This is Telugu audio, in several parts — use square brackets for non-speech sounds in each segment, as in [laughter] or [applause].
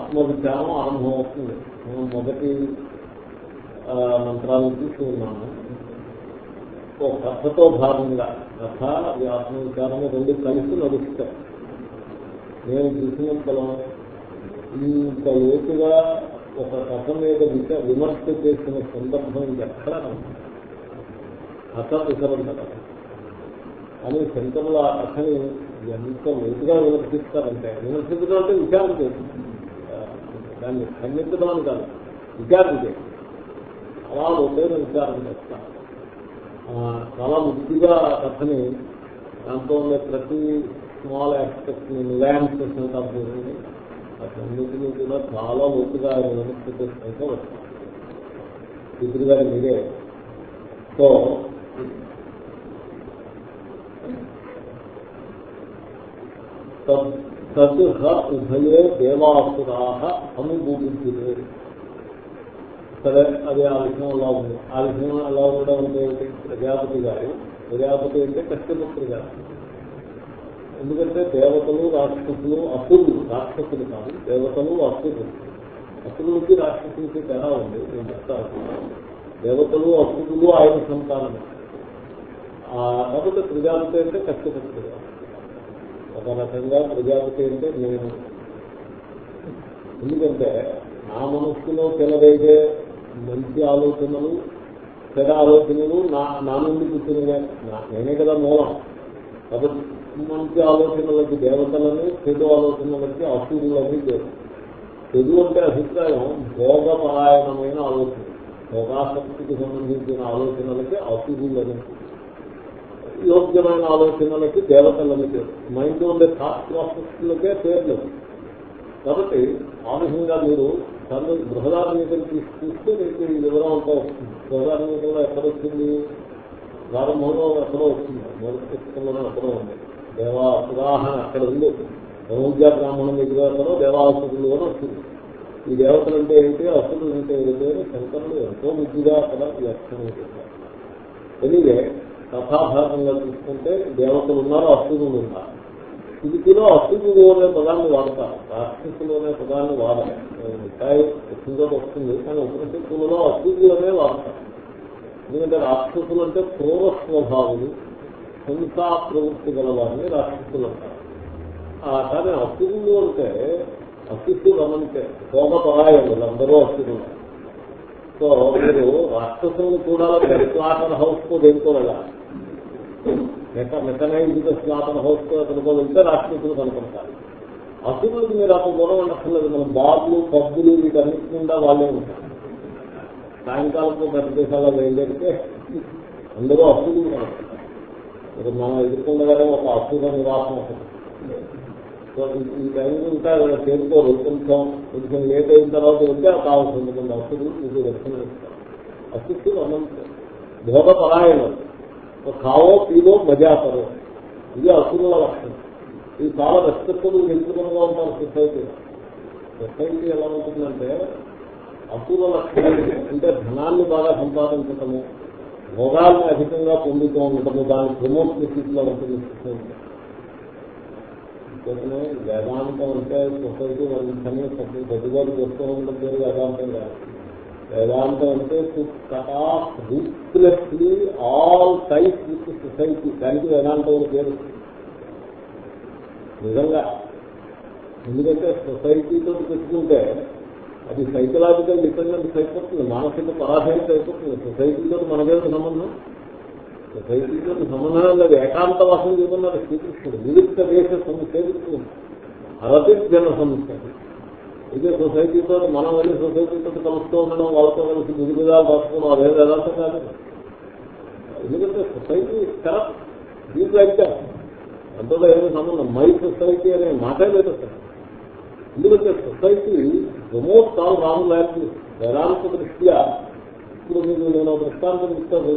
ఆత్మవిధానం ఆత్మవిచారం ఆరంభం అవుతుంది మనం మొదటి మంత్రాలను తీసుకున్నాము ఓ కథతో భాగంగా కథ అది రెండు కలిసి నడుస్తాయి. నేను చూసినంతలో ఇంత లోతుగా ఒక కథ మీద విచ విమర్శ చేసిన సందర్భం ఎక్కడ కథ విసరంత కథ. కానీ శంకరులు ఆ కథని ఎంత లోతుగా విమర్శిస్తారంటే విమర్శించడం అంటే విచారం చేస్తుంది దాన్ని ఖండించడం అని కాదు విచారం చేయాలి అలా లోతైన విచారం చేస్తాను చాలా ముద్దుగా కథని దాంట్లో ఉండే ప్రతి స్మాల్ ఆస్పెక్ట్ ల్యాండ్ నిలాన్సెస్ అంటారు అన్నింటినీ కూడా చాలా లోతుగా ఆయన విమర్శ చేసుకుంటూ వస్తాం. ఇద్దరు గారి మీరే. సో తద్ ఉభయే దేవాసురా అనుభూతిరే సరే అదే ఆ విషయం అలా ఉంది? ఆ విషయం అలా ఉండడం అంటే ప్రజాపతి గారు ప్రజాపతి అంటే కష్టపుత్రి గారు. ఎందుకంటే దేవతలు రాక్షసులు అసురులు రాక్షసులు కాదు దేవతలు అసురులు. అసురులకి రాక్షసులకి తేడా ఉంది నేను చెప్తాను. దేవతలు అసురులు ఆయన సంతానమే. కాబట్టి ప్రజాపతి అంటే కష్టపుత్రి గారు. ఒక రకంగా ప్రజాపతి అంటే నేను. ఎందుకంటే నా మనస్సులో తెలవేగే మంచి ఆలోచనలు చెడ ఆలోచనలు నా నా నుండి పుట్టినవే. నేనే కదా మూలం. కాబట్టి మంచి ఆలోచనలకి దేవతలని చెడు ఆలోచనలకి అసూరులని లేదు చెడు అంటే అభిప్రాయం భోగపరాయణమైన ఆలోచన. భోగాసక్తికి సంబంధించిన ఆలోచనలకి అసూరులని. యోగ్యమైన ఆలోచనలకి దేవతలని పేరు మైండ్ ఉండే థాట్ ప్రాసెస్లకే పేర్లు. కాబట్టి ఆ విధంగా మీరు దాన్ని బృహదార్మికలు చూస్తే మీకు ఈ వివరం అంతా వస్తుంది. బృహదార్మికంలో ఎక్కడ వచ్చింది? ప్రారంభంలో ఎక్కడో వచ్చింది. మొదటి పుస్తకంలోనే ఎక్కడో ఉంది. ఉదాహరణ అక్కడ ఉంది? బ్రహ్మజ్ఞా బ్రాహ్మణం దగ్గర ఎక్కడో దేవాసురులు అని వస్తుంది ఈ దేవతలు అంటే ఏంటి? అసురులు అంటే ఏంటి అని శంకరులు. ఎంతో బుద్ధిగా అక్కడ వ్యాఖ్యానం చేశారు. ఎనివే కథాభాగంగా చూసుకుంటే దేవతలు ఉన్నారు అసురులు ఉన్నారు స్థితిలో అసురులు అనే పదాన్ని వాడతారు. రాక్షసులు అనే పదాన్ని వాడాలి వచ్చిందో వస్తుంది కానీ ఉపనిషత్తులలో అసురులు అనే వాడతారు. ఎందుకంటే రాక్షసులు అంటే క్రూర స్వభావులు హింసా ప్రవృత్తి గల వారిని రాక్షసులు అంటారు. కానీ అసురులు అంటే అసురులు అనంటే భోగపరాయములు అందరూ అసురులు సో మీరు రాక్షసులు కూడా స్లాటర్ హౌస్కు దేనికో వెళ్ళాలి మెకనైజ్డ్ స్లాటర్ హౌస్కు కనుకో వెళ్తే రాక్షసులు కనుకుంటారు అసురులకు మీరు అప్పుడు గొడవ ఉండక్కర్లేదు మన బాబులు పబ్బులు వీటన్నిటి నిండా వాళ్ళే ఉంటారు. సాయంకాలం పెద్ద దేశాల్లో బయలుదేరితే అందరూ అసురులు కనుకుంటారు ఇప్పుడు మనం ఎదుర్కొండగానే ఒక అసుర నివాసం ఒకటి ఈ టైంలో ఇంకా చేరుకోరు కొంచెం కొంచెం లేట్ అయిన తర్వాత వెళ్తే కావాల్సింది కొన్ని అస్తులు మీకు దర్శనం ఇస్తారు అస్తులు అనంత భోగ పరాయణం కావో పీలో మజా కరో ఇది అసురుల లక్షణం ఇది చాలా రెస్పెక్టబుల్ ఎంచుకునగా ఉంటారు సొసైటీ సొసైటీ ఎలా ఉంటుందంటే అసుర లక్షణం అంటే ధనాన్ని బాగా సంపాదించటము భోగాల్ని అధికంగా పొందుతూ ఉండటము దాన్ని ప్రమోషన్ స్థితిలో ఉంటుంది సొసైటీ చేతనే వేదాంతం అంటే సొసైటీ వాళ్ళని సర్దుబాటు చేస్తూ ఉండడం పేరు వేదాంతం కాదు. వేదాంతం అంటే cut off ruthlessly all ties with society. దానికి వేదాంతం అని పేరు. నిజంగా. ఎందుకంటే సొసైటీతో పెట్టుకుంటే అది సైకలాజికల్ డిపెండెన్స్ అయిపోతుంది మానసిక పరాధీనత అయిపోతుంది. సొసైటీతో మనకేదో సంబంధం? సొసైటీతో సంబంధం లేదు. ఏకాంతవాసం చెబుతున్నారు శ్రీకృష్ణుడు. వివిక్త దేశ సమస్య అరతి జన సమస్య ఇదే సొసైటీతో మనం వెళ్ళి సొసైటీతో కలుస్తూ ఉండడం వాళ్ళతో కలిసి విధివిధాలు రాసుకోవడం అదే వేదాంతం కాదు. ఎందుకంటే సొసైటీ కరెక్ట్ దీంట్లో అయితే అంతా ఏమి సంబంధం మై సొసైటీ అనే మాటే లేదు సార్ ఎందుకంటే సొసైటీ రిమోట్ కాల్ రాము లేదు వేదాంత దృష్ట్యా ఇప్పుడు మీరు నేను దృష్టాంతం ఇస్తాను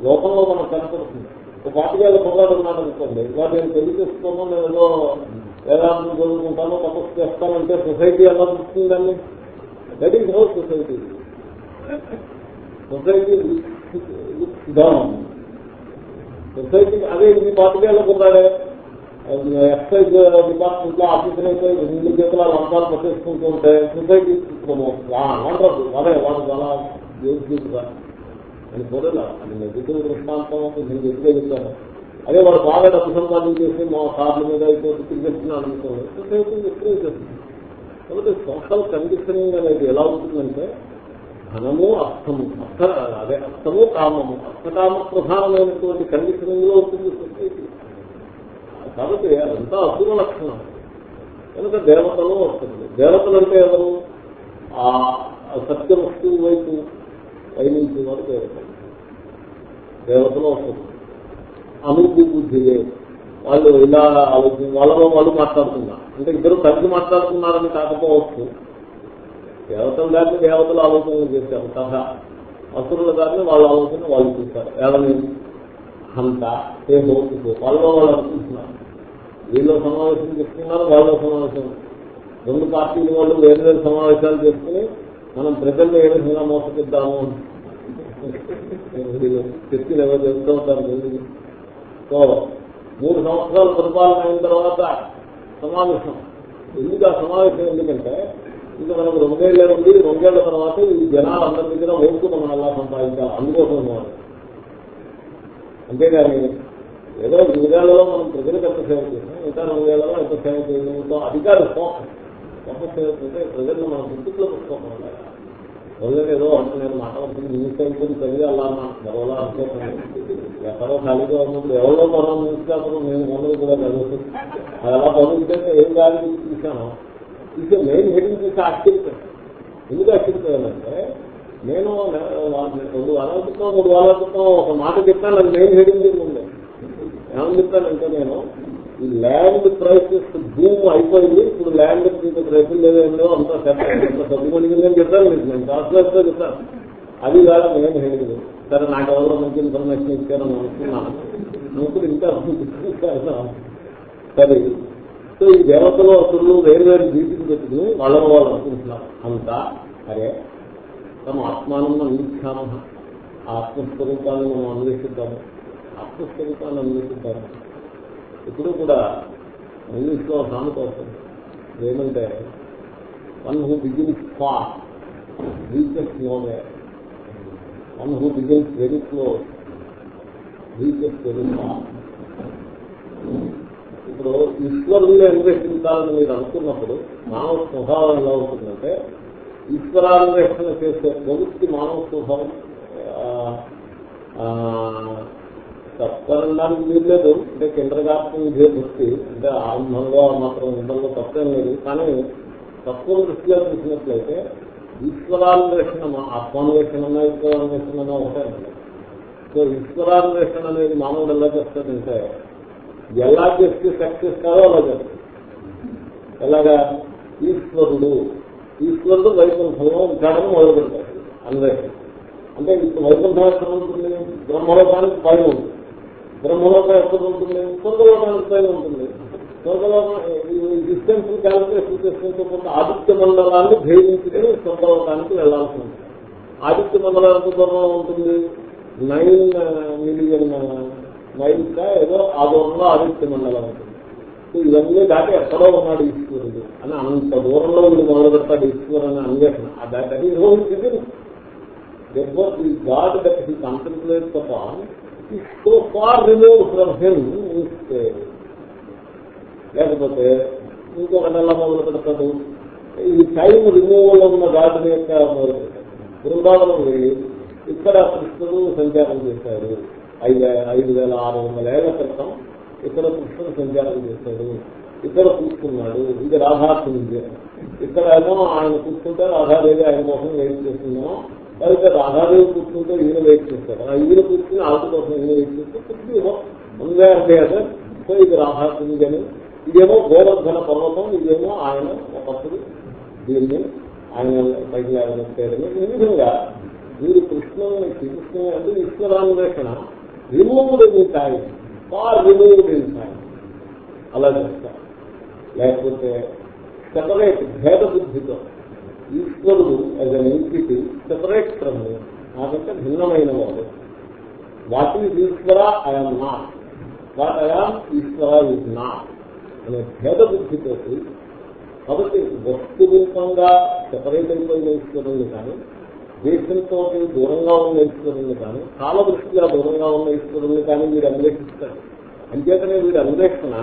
లోకంలో మనకు కనపడుతుంది. ఒక పాతికేళ్ళ పొగాడు ఉన్నాడు అనుకోండి ఇవాళ నేను పెళ్ళి చేసుకున్నాను నేను ఏదో వేదాంతం చదువుకుంటాను తపస్సు చేస్తానంటే సొసైటీ ఎలా చూస్తుందండి? That is no society society down society అదే ఇది పాతికేళ్ళ పొగాడే ఎక్సైజ్ డిపార్ట్మెంట్లో ఆఫీసులు అయితే రెండు చేతుల లంచాలు పట్టేసుకుంటూ ఉంటే సొసైటీ వండరు అదే వాడు చాలా యోగ్యుడుగా అని కోరలా అది నెగిటివ్ దృష్టాంతం నేను ఎదురుగా చెప్తాను. అదే వాడు బాగా డబ్బు సంపాదన చేసి మా కార్ల మీద అయిపోతే తిరిగిస్తున్నాడు అనుకోండి ఎక్కువ చేస్తుంది కాబట్టి సోషల్ కండిషనింగ్ అనేది ఎలా ఉంటుందంటే ధనము అర్థము అర్థ అదే అర్థము కామము అర్థకామ ప్రధానమైనటువంటి కండిషనింగ్లో ఉంటుంది సొసైటీ. కాబట్టి అదంతా అసుర లక్షణం. కనుక దేవతలో వస్తుంది. దేవతలు అంటే ఎవరు? ఆ సత్య వస్తువు వైపు పైనుంచి వారు దేవతలు దేవతలు వస్తుంది. అనుకు బుద్ధియే వాళ్ళు ఇలా ఆలోచన వాళ్ళలో వాళ్ళు మాట్లాడుతున్నారు. అంటే ఇద్దరు కలిసి మాట్లాడుతున్నారని కాకపోవచ్చు. దేవతలు దాన్ని దేవతలు ఆలోచనలు చేశారు కదా. అసురుల దాన్ని వాళ్ళ ఆలోచన వాళ్ళు చూస్తారు ఎవరిని హంత ఏ హోతుకు వాళ్ళలో వాళ్ళు అనుకుంటున్నారు. వీళ్ళు సమావేశం చెప్తున్నారు వాళ్ళ సమావేశం. రెండు పార్టీలు వాళ్ళు వేరు వేరు సమావేశాలు చేసుకుని మనం ప్రజల్ని ఏ విధంగా మోసగిద్దాము. చర్చలు ఎవరు చెప్తూ ఉంటారు సో మూడు సంవత్సరాల పరిపాలన అయిన తర్వాత సమావేశం. ఎందుకు ఆ సమావేశం? ఎందుకంటే ఇంకా మనకు రెండేళ్ళ ఉంది రెండేళ్ళ తర్వాత ఈ జనాలు అందరి దగ్గర ఓటుకు మనం ఎలా సంపాదించాలి? అందుకోసం అన్నమాట అంతేగాని ఏదో విధాలలో మనం ప్రజలకు ఎంత సేవ చేసాం ఇంకా రెండేళ్ళలో ఎంత సేవ చేయడంతో అధికారి ఫోకస్ ఎంత సేవ చేస్తే ప్రజలను మనం గుర్తులో పెట్టుకోకుండా ప్రజలు ఏదో అంటున్నారు మాట మాట్లాడుతుంది న్యూస్ అయిపోయింది చదివి అలా అంటున్నారు ఎవరో అనుకోకుండా ఎక్కడో ఖాళీగా ఉన్నప్పుడు ఎవరో మనం న్యూస్ పేపర్ నేను ఉన్నది కూడా చదువుతుంది అది అలా చదువుతుంటే ఏం కాదు చూశాను. ఇది మెయిన్ హెడింగ్ చూసి ఆశ్చర్యపోయాను. ఎందుకు ఆశ్చర్యపోయానంటే నేను రెండు వారాల క్రితం మూడు వారాల క్రితం ఒక మాట చెప్పాను అది మెయిన్ హెడింగ్ ఉంది ఏమని చెప్పానంటే నేను ఈ ల్యాండ్ ప్రైసెస్ భూమ్ అయిపోయింది. ఇప్పుడు ల్యాండ్ ప్రైసులు లేదో అంత సర్దుమణిగిందని చెప్పాను మీకు. నేను ట్రాన్స్లేట్తో చెప్పాను అది కాదు నేను హెడింగ్ సరే నాకు ఎవరో మంచి ఇన్ఫర్మేషన్ ఇచ్చారని అనుకున్నాను నువ్వు ఇంకా [laughs] సరే. సో ఈ దేవతలు అసలు వేరు వేరు వీటికి పెట్టుకుని వాళ్ళని వాళ్ళు అనుకుంటున్నారు అంతా. అరే తమ ఆత్మానం అందించాము? ఆత్మస్వరూపాన్ని మనం అన్వేషిద్దాము? ఆత్మస్వరూపాన్ని అన్వేషిద్దాము? ఇప్పుడు కూడా ఇంగ్లీష్లో సామెత వస్తుంది ఏమంటే one who begins fast reaches nowhere one who begins very close reaches very fast ఇప్పుడు ఈశ్వరుణ్ణి అన్వేషించాలని మీరు అనుకున్నప్పుడు మానవ స్వభావం ఎలా ఉంటుందంటే ఈశ్వరాన్వేషణ చేసే ప్రవృత్తి మానవ స్వభావం తప్పనడానికి మీరు లేదు అంటే కేంద్రగాత్మ ఇదే దృష్టి. అంటే ఆరంభంలో మాత్రం ఉండడంలో తప్పేం లేదు. కానీ తక్కువ దృష్టిగా చూసినట్లయితే ఈశ్వరాన్వేషణ ఆత్మాన్వేషణ ఈశ్వరాన్వేషణ ఒకటే సో ఈశ్వరాన్వేషణ అనేది మానవుడు ఎలా చేస్తాడంటే ఎలా చేస్తే సక్సెస్ కాదో అలా చేస్తాడు. ఎలాగా? ఈశ్వరుడు. ఈశ్వరుడు వైకుంఠంలో ఉంటాడని మొదలు పెడతాడు అన్వేషణ. అంటే ఇప్పుడు వైకుంఠం ఎక్కడ ఉంటుంది? బ్రహ్మలోకానికి పైన ఉంటుంది. బ్రహ్మలోకం ఎక్కడ ఉంటుంది? స్వర్గలోకానికి పైన ఉంటుంది. స్వర్గలోకం డిస్టెన్స్ క్యాలిక్యులేషన్ చేసుకుంటే కొంత ఆదిత్య మండలాన్ని భేదించుకుని స్వర్గలోకానికి వెళ్ళాల్సి ఉంటుంది. ఆదిత్య మండలం ఎంత దూరంలో ఉంటుంది? నైన్ మిలియన్ మైల్స్ ఏదో ఆ దూరంలో ఆదిత్య మండలం ఉంటుంది. ఇవన్నీ దాటి ఎక్కడో ఉన్నాడు ఈశ్వరుడు అని అంత దూరంలో వీడు మొదలు పెడతాడు ఈశ్వరు అని అన్వేషణ. ఆ దాటి అది రోజు therefore the God that he contemplates upon is so far removed లేకపోతే ఇంకొక నెల మొదలు పెడతాడు. ఈ టైం రిమూవల్ ఉన్న గాడిని యొక్క బృందావనం వెళ్ళి ఇక్కడ కృష్ణుడు సంచారం చేశాడు. ఐదు ఐదు వేల ఆరు వందల ఏళ్ళ క్రితం ఇక్కడ కృష్ణుడు సంచారం చేశాడు. ఇక్కడ కూర్చున్నాడు. ఇది రాధాకుంది ఇక్కడ ఏమో ఆయన కూర్చుంటే రాధాదేవి ఆయన కోసం ఏం చేస్తున్నాం లేకపోతే రాధాదేవి కూర్చుంటే ఈయన వెయిట్ చేస్తారు ఆ ఈయన కూర్చుని ఆవిడ కోసం ఈయన వెయిట్ చేస్తే కూర్చుని ముందే అంటే సో ఇది రాధాకుంది అని. ఇదేమో గోవర్ధన పర్వతం ఇదేమో ఆయన ఒకప్పుడు దీన్ని ఆయన పైకి లేవనెత్తాడని ఈ విధంగా మీరు కృష్ణుని శ్రీకృష్ణ అంటే ఈశ్వరాన్వేషణ removed in time far removed in time అలా చేస్తారు లేకపోతే సెపరేట్ భేద బుద్ధితో ఈశ్వరుడు as an entity separate from నాకంటే భిన్నమైన వాడు. What is Ishwara I am not what I am Ishwara is not అనే భేద బుద్ధితో కాబట్టి వస్తు రూపంగా సెపరేట్ అయిపోయిన ఈశ్వరుణ్ణి కానీ దేశంతో దూరంగా ఉన్న ఈశ్వరుణ్ణి కానీ కాల దృష్టిగా దూరంగా ఉన్న ఈశ్వరుణ్ణి కానీ వీడు అన్వేషిస్తారు. అంచేతనే వీడి అన్వేషణ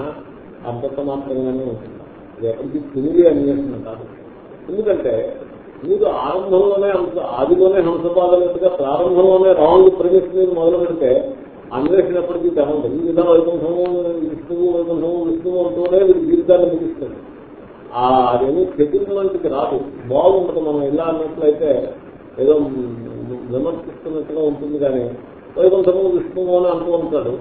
అంతత మాత్రంగానే ఉంటుంది. ఇది ఎప్పటికీ తిరిగి అన్వేషణ కాదు. ఎందుకంటే మీరు ఆరంభంలోనే హంస ఆదిలోనే హంసపాదనట్టుగా ప్రారంభంలోనే రాంగ్ ప్రవేశ మీద మొదలు పెడితే అన్వేషణప్పటికీ ఎప్పటికీ ఈ విధంగా వైకుంఠము విష్ణువు వైకుంఠము విష్ణువు అంటూనే వీరి జీవితాన్ని ముగిస్తుంది. ఆ అదేమీ చెట్టించడానికి రాదు. బాగుంటుంది మనం ఇలా అన్నట్లయితే ఏదో విమర్శిస్తున్నట్టుగా ఉంటుంది కానీ వైకుంఠము విష్ణువు అని అంటూ ఉంటాడు.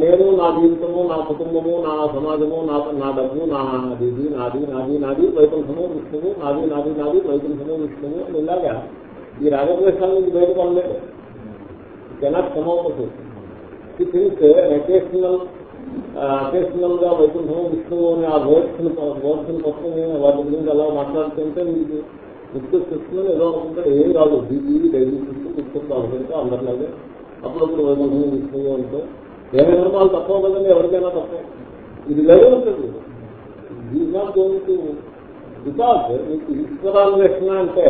నేను నా జీవితము నా కుటుంబము నా సమాజము నా నా డబ్బు నా ఇది నాది నాది నాది వైకుంఠము విష్ణువు నాది నాది నాది వైకుంఠము విష్ణువు అని ఇలాగా ఈ రాగద్వేషాల నుంచి బయటపడలేదు కెనాట్ సమోపతి ఈ థింగ్స్ అకేషనల్ అకేషనల్గా వైకుంఠము విష్ణువు అని ఆ వర్డ్స్ వర్డ్స్ పట్టుకుని వాటి గురించి అలా మాట్లాడుతుంటే మీకు గుర్తొస్తుందని ఏదో అనుకుంటే ఏం కాదు బీపీ డైలీ చూస్తూ గుర్తొస్తుంది అందరిలాగే అప్పుడప్పుడు వైకుంఠము విష్ణువు అంటే వేరే ధర్మాలు తప్పవు కదండి ఎవరికైనా తప్ప ఇది లేదు is not going to because మీకు ఈశ్వరాన్వేషణ అంటే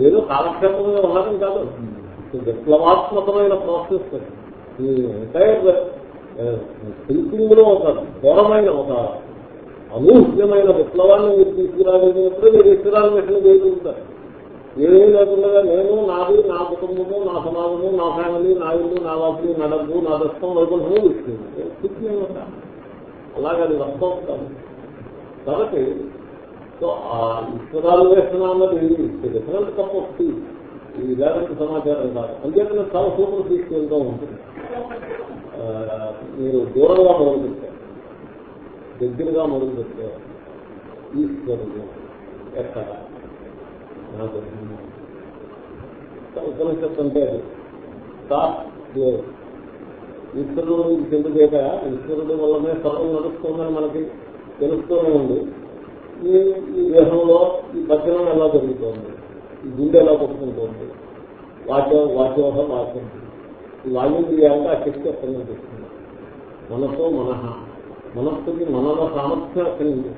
ఏదో కాలక్షేపంగా ఉండడం కాదు. విప్లవాత్మకమైన ప్రాసెస్ ఈ ఎంటైర్ థింకింగ్లో ఒక ఘోరమైన ఒక అనూహ్యమైన విప్లవాన్ని మీరు తీసుకురాగలిగినప్పుడు మీరు ఈశ్వరాన్వేషణ చేయగలుగుతారు ఏమీ లేకుండా నేను నాది నా కుటుంబము నా సమాజము నా ఫ్యామిలీ నా ఇల్లు నా వాసు నా డబ్బు నా దస్తం వైకుంఠము ఇస్తుంది అలాగే అది వస్తాం కాబట్టి సో ఆ ఈశ్వరాన్వేషణ అన్నది డిఫరెంట్ కప్ ఆఫ్ టీ ఈ వేదంత సమాచారం కాదు. అంతేకానే చాలా సూపర్ తీసుకెళ్తూ ఉంటుంది. మీరు దూరంగా మొదలు పెట్టారు. దగ్గరగా మొదలు పెట్టారు. ఈశ్వరుడు ఎక్కడ? నాకు ఉపనిషత్తు అంటే ఈశ్వరుడు చెందుకేక ఈశ్వరుడు వల్లనే సర్వం నడుస్తుందని మనకి తెలుస్తూనే ఉంది. ఈ ఈ దేహంలో ఈ భజనం ఎలా జరుగుతోంది? ఈ గుండె ఎలా కొట్టుకుంటోంది? వాక్య వాక్యోహం వాక్యం ఈ వాయుంద్రియాలకు ఆ శక్తి అక్కడి నుంచి మనసు మనహ. మనస్సుకి మనల సామర్థ్యం అక్కడి నుంచి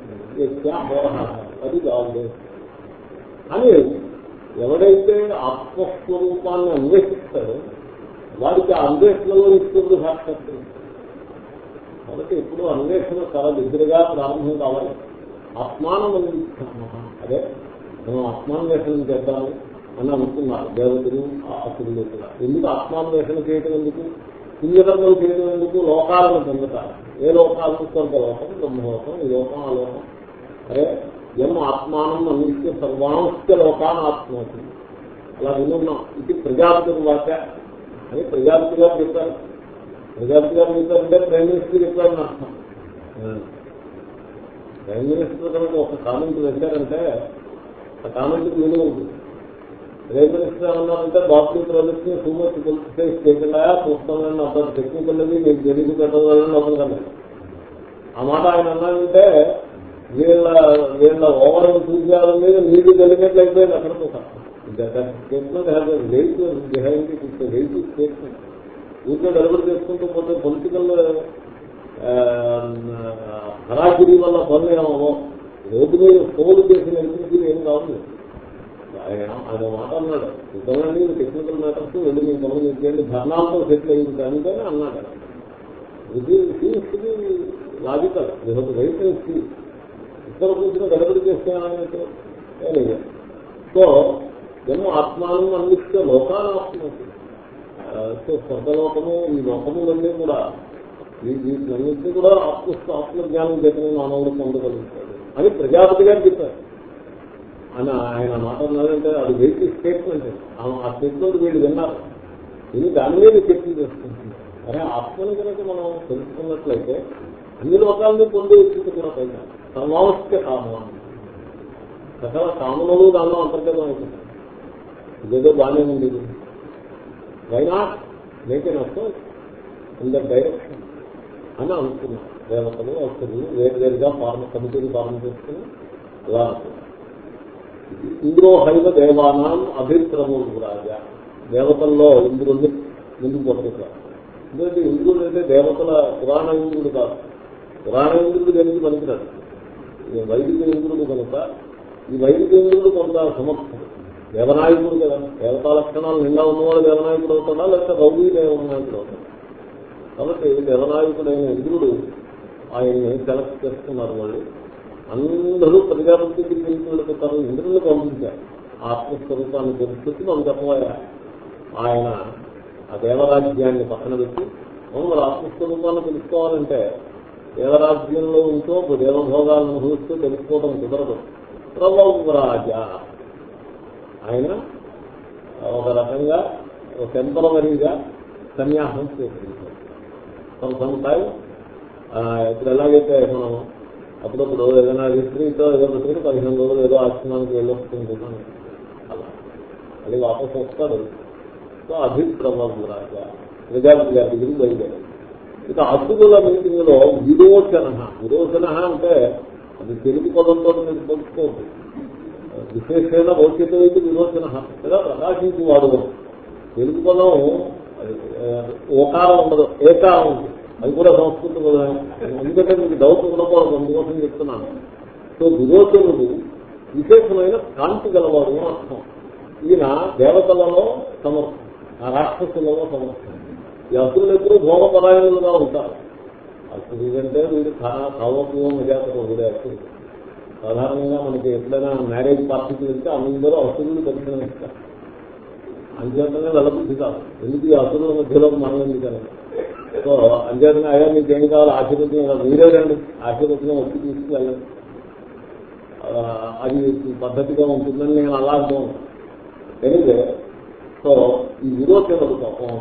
అది కాదు. అని ఎవడైతే ఆత్మస్వరూపాన్ని అన్వేషిస్తాడో వారికి ఆ అన్వేషణలో ఇస్తుంది సాక్షాత్తు. కాబట్టి ఇప్పుడు అన్వేషణ చాలా దగ్గరగా ప్రారంభం కావాలి. ఆత్మానం అదే మనం ఆత్మాన్వేషణం చేద్దాము అని అనుకున్నారు దేవతలు అసలు ఎందుకు ఆత్మాన్వేషణ చేయటం ఎందుకు? పుణ్యకర్మలు చేయడం ఎందుకు? లోకాలను పొందుతారు. ఏ లోకాలు? స్వర్గలోకం బ్రహ్మలోకం ఈ లోకం ఆ లోకం. అరే ఎం ఆత్మానం అన్నిస్తే సర్వాంశ లోకాన్ ఆత్మవుతుంది అలా వినున్నాం. ఇది ప్రజాపతి వాచ అని ప్రజాపతి గారు చెప్పారు. ప్రజాపతి గారు చెప్పారంటే ప్రైమ్ మినిస్టర్ చెప్పారని అర్థం. ప్రైమ్ మినిస్టర్ కనుక ఒక కామెంట్ వేశారంటే ఆ కామెంట్కి విలువ ఉంటుంది. ప్రైమ్ మినిస్టర్ ఏమన్నారంటే బాబు ప్రాజెక్ట్ని టూ మచ్ చేయకుండా చూస్తానని అతను టెక్నికల్ మీకు తెలియదు పెట్టదని అతను కదా ఆ మాట ఆయన అన్నారంటే వీళ్ళ వీళ్ళ ఓవర్ చూసాల మీద నీళ్ళు కలిగినట్లు అయిపోయింది అక్కడతో ఊరిలో హ్యాస్ డెలివరీ చేసుకుంటూ పోతే పొలిటికల్ హరాగిరి వల్ల పనులు ఏమో. రోడ్డు మీద ఫోన్ చేసిన ఎలక్ట్రిసిటీ ఏం కావాలి? ఆయన ఆయన మాట అన్నాడు. నిజంగానే టెక్నికల్ మ్యాటర్స్ వెళ్ళి మీ పనులు చేయండి. ధర్నాలతో సెటిల్ అయింది కానీ కానీ అన్నాడు. ఇది సీరియస్లీ లాజికల్ రైట్ సీ ఇద్దరు కూర్చుని గడబడి చేస్తానంటే సో జన్మ ఆత్మాలను అందిస్తే లోకాలు ఆత్మకి సో స్వర్గలోకము ఈ లోకములన్నీ కూడా వీటిలన్నింటినీ కూడా ఆత్మ ఆత్మజ్ఞానం చేతనే మానవుడు పొందగలుగుతాడు అని ప్రజాపతి గారు చెప్పారు. అని ఆయన మాట ఉన్నారంటే అది వేసి స్టేట్మెంట్ ఆ స్టేట్మెంట్ వీళ్ళు విన్నారు. ఇది దాని మీద చర్చ చేసుకుంటున్నారు అరే ఆత్మని కనుక మనం తెలుసుకున్నట్లయితే అన్ని లోకాలను పొందే స్థితి కూడా పైన సర్వావస్థ కామం సకల కామనలు దానిలో అంతర్గతం అవుతుంది ఇదేదో బాగానే ఉంది why not make an effort direction అని అనుకున్నాను దేవతలు అసలు వేరు వేరుగా ఫార్మ కమిటీలు ఫార్మ్ చేసుకుని అలా అనుకున్నాం. ఇంద్రో హైవ దేవానాం అభిప్రముడు రాజా దేవతల్లో ఇంద్రుడిని ముందుకు పట్టుకుంటారు ఎందుకంటే ఇంద్రుడు అంటే దేవతల పురాణ ఇంద్రుడు కాదు. పురాణ ఇంద్రుడు దేనికి పలికినాడు వైదిక ఇంద్రుడు కనుక ఈ వైదిక ఇంద్రుడు కొంత సమర్థుడు దేవనాయకుడు కదా దేవతా లక్షణాలు నిండా ఉన్నవాడు దేవనాయకుడు అవుతాడా లేకపోతే రౌడీ దేవనాయకుడు అవుతాడు? కాబట్టి దేవనాయకుడైన ఇంద్రుడు ఆయన్ని సెలెక్ట్ చేస్తున్నారు వాళ్ళు. అందరూ ప్రజాపతికి పిలుపులకు ఇంద్రుడిని పంపించారు. ఆత్మస్వరూపాన్ని తెలుసుకొచ్చి మనం చెప్పబోయా. ఆయన ఆ దేవరాజ్యాన్ని పక్కన పెట్టి మనం ఆత్మస్వరూపాన్ని తెలుసుకోవాలంటే దేవరాజ్యంలో ఉంటూ దేవభోగాలను అనుభవిస్తూ తెలుసుకోవడం కుదరదు. ప్రభావరాజా ఆయన ఒక రకంగా ఒక టెంపరవరీగా సన్యాసం స్వీకరించారు కొంత సముదాయం ఇప్పుడు ఎలాగైతే మనం అప్పుడప్పుడు ఏదైనా రిస్ట్రీతో ఏదో పెట్టుకుని పదిహేను రోజులు ఏదో ఆశ్రమానికి వెళ్ళొస్తుంటున్నాను అలా. అది వాపస్ వస్తాడు. సో అభిప్రభం రాజా ప్రజాపతి గారి దగ్గరికి బయలుదేరారు. ఇక అసుగుల మీటింగ్లో విరోచన విరోచన అంటే అది తెలుగు పదంతో మీరు తెలుసుకోండి విశేషమైన భౌతిక అయితే విరోచన కదా ప్రకాశించి వాడుదాం తెలుగు పదం ఓకారం ఉండదు ఏకారం ఉంది అది కూడా సంస్కృతం కదా ఎందుకంటే మీకు డౌట్ ఉండకూడదు అందుకోసం చెప్తున్నాను. సో విరోచనుడు విశేషమైన కాంతి గలవాడు అని అర్థం. ఈయన దేవతలలో సమర్థం ఆ రాక్షసులలో సమర్థం. ఈ అసురులు ఎప్పుడూ భోగపరాయణులుగా ఉంటారు. అసురు అంటే వీడు కావపూర్వం మజాతకు వీడే అసురు సాధారణంగా మనకి ఎప్పుడైనా మ్యారేజ్ పార్టీకి వెళ్తే అందరూ అసురులు దర్శనం ఇస్తారు. అంచేతనే వెళ్ళబుద్ధి కాదు. ఎందుకు ఈ అసురుల మధ్యలో మనం ఎందుకని? సో అంచేతనే అయ్యా మీకు ఏం కావాలి? ఆశీర్వచనం మీరే రండి. ఆశీర్వచనం వచ్చి తీసుకువెళ్ళండి అది పద్ధతిగా ఉంటుందని నేను అలా అనుకోను. ఎనివే సో ఈ విరోచనలు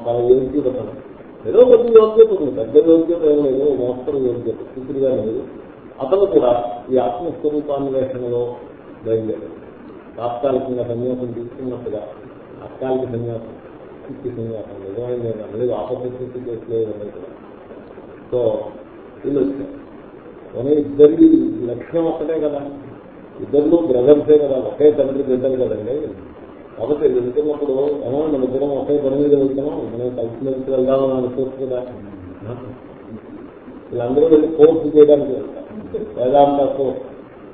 చాలా యోగ్యత ఏదో కొద్ది యోగ్యత ఉంది. పెద్ద యోగ్యత ఏం లేదు మోస్తరు యోగ్యత స్థితిగా లేదు. అతను కూడా ఈ ఆత్మస్వరూపాన్వేషణలో బయలుదేరాడు. తాత్కాలికంగా సన్యాసం తీసుకున్నట్టుగా తాత్కాలిక సన్యాసం స్థితి సన్యాసం నిజమైంది మళ్ళీ ఆపత్తి స్థితి చేసలేదు సో వీళ్ళు వచ్చారు. కానీ ఇద్దరి లక్ష్యం ఒక్కటే కదా. ఇద్దరు బ్రదర్సే కదా ఒకే తండ్రి బిడ్డలు కదండి. కాబట్టి వెళ్తున్నప్పుడు ఏమో మన ఇద్దరం ఒకే పని మీద వెళ్తున్నాం మనం కలిసి వెళ్తూ వెళ్దామని అనుకోవచ్చు కదా వీళ్ళందరూ వెళ్ళి కోర్సు చేయడానికి వెళ్తారు. Vedanta course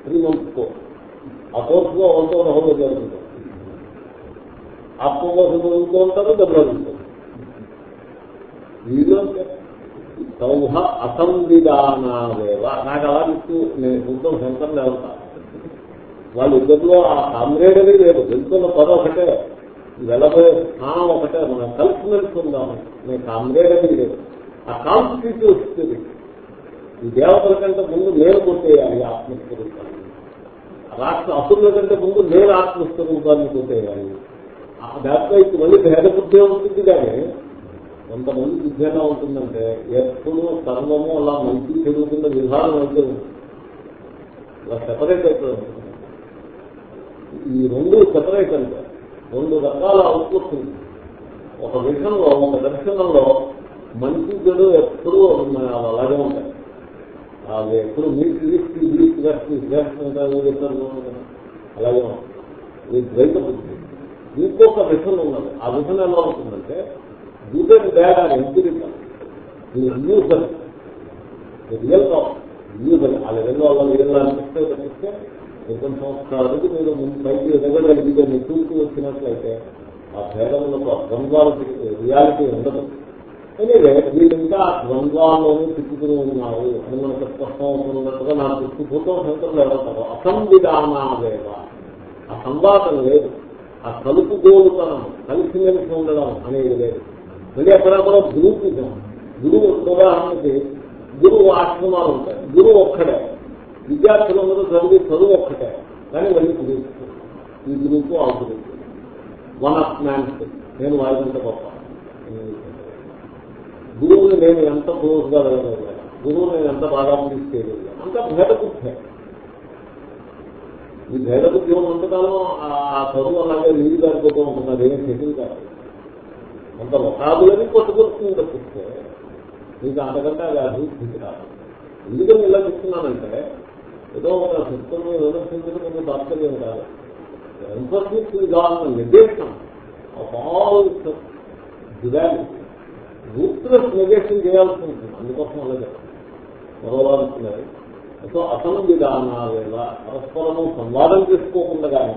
three months course. ఆ కోర్సులో ఒకటో రహంలో జరుగుతుంది. ఆత్మ కోసం చదువుతూ ఉంటారు దెబ్బలుంటారు వీళ్ళు సౌహ అసంవిధానాలేవ. నాకు అలా ఇస్తూ నేను ఉద్యోగం శంకర్ లేవుతా వాళ్ళిద్దరిలో ఆ కామ్రేడ్ అనేది లేదు వెళ్తున్న పదం ఒకటే. వెళ్ళబోయే స్థానం ఒకటే. మనం కలిసి వెళ్తుందాము నేను కామ్రేడ్ అనేది లేదు ఆ కాన్స్టిట్యూట్ వస్తుంది ఈ దేవతల కంటే ముందు నేను కొట్టేయాలి ఆత్మస్వరూపాన్ని. రాష్ట్ర అసురుల కంటే ముందు నేను ఆత్మస్వరూపాన్ని కొట్టేయాలి. దాంట్లో ఇప్పుడు మళ్ళీ భేద బుద్ధి ఉంటుంది కానీ కొంతమంది బుద్ధి ఎలా ఉంటుందంటే ఎప్పుడు సర్వము అలా మంచి చెడుతున్న విధానం అయితే ఉంది. ఇలా సెపరేట్ అయిపోతుంది ఈ రెండు సెపరేట్ అంటే రెండు రకాల అవుట్పుట్స్ ఒక విషయంలో ఒక దర్శనంలో మంచి చెడు ఎప్పుడూ అలాగే ఉంటాయి. అది ఎప్పుడు మీకు తీసుకు తీసుకు చేస్తుంటారు అలాగే ఉంటుంది ఇది ద్వైత బుద్ధి. ఇంకొక విషయం ఉన్నది. ఆ విషయం ఎలా ఉంటుందంటే గుడ్ అండ్ బ్యాడ్ అని ఎంపిరికల్ యూజర్ రియల్ యూజర్ ఆ లెవెల్లో వాళ్ళు ఏదో అనిపిస్తే తప్పిస్తే కొన్ని సంవత్సరాలకి మీరు పైకి ఎదగగలిగితే మీరు చూసి వచ్చినట్లయితే ఆ భేదములకు ఆ ద్వంద్వాలకి రియాలిటీ ఉండదు. ఎనివే వీళ్ళు ఇంకా ద్వంద్వాల్లోనే తిప్పుకుని ఉన్నారు అని మనకు స్పష్టం అవుతున్నట్టుగా నా దృష్టి భూతం శంకరులు ఎవరు అసంవిధానావేవ. ఆ సంవాదం లేదు. ఆ కలుపు గోలుతనం కలిసిమెలిసి ఉండడం అనేది లేదు. మళ్ళీ అక్కడక్కడ గురువు గురువు ఉదాహరణకి గురువు ఆశ్రమాలు ఉంటాయి. గురువు ఒక్కడే. విద్యార్థులందరూ చదివి చదువు ఒక్కటే. కానీ మళ్ళీ గురువు ఈ గురువుకు ఆ గురువు వన్ ఆఫ్ మ్యాన్స్ నేను వాయిదంత గొప్ప. గురువుని నేను ఎంత క్లోజ్గా వెళ్ళగలిగా వెళ్ళగలిగాను గురువు నేను ఎంత బాగా ప్లీజ్ అంత భేదబుద్ధే. ఈ భేదబుద్ధి ఉన్నంతకాలం ఆ చదువు అలాగే నీరు గారిపోతూ ఉంటుంది. అదేం సెటిల్ కాదు. అంత ఒకాదులని కొట్టుకొస్తుంది తప్పిస్తే మీకు అంతకంటే అది అభివృద్ధి కాదు. ఎందుకని ఇలా చెప్తున్నానంటే ఏదో ఒక శక్తులను విమర్శించడం కొంచెం తాత్పర్యం కాదు. ఎంఫోర్స్మెంట్ కావాలన్న నిర్దేశం ఆఫ్ ఆల్ డివాలిటీ నెగేషన్ చేయాల్సి ఉంటుంది. అందుకోసం అలాగే మరోవారు సో అసలు విధానాలేవ? పరస్పరము సంవాదం చేసుకోకుండా కానీ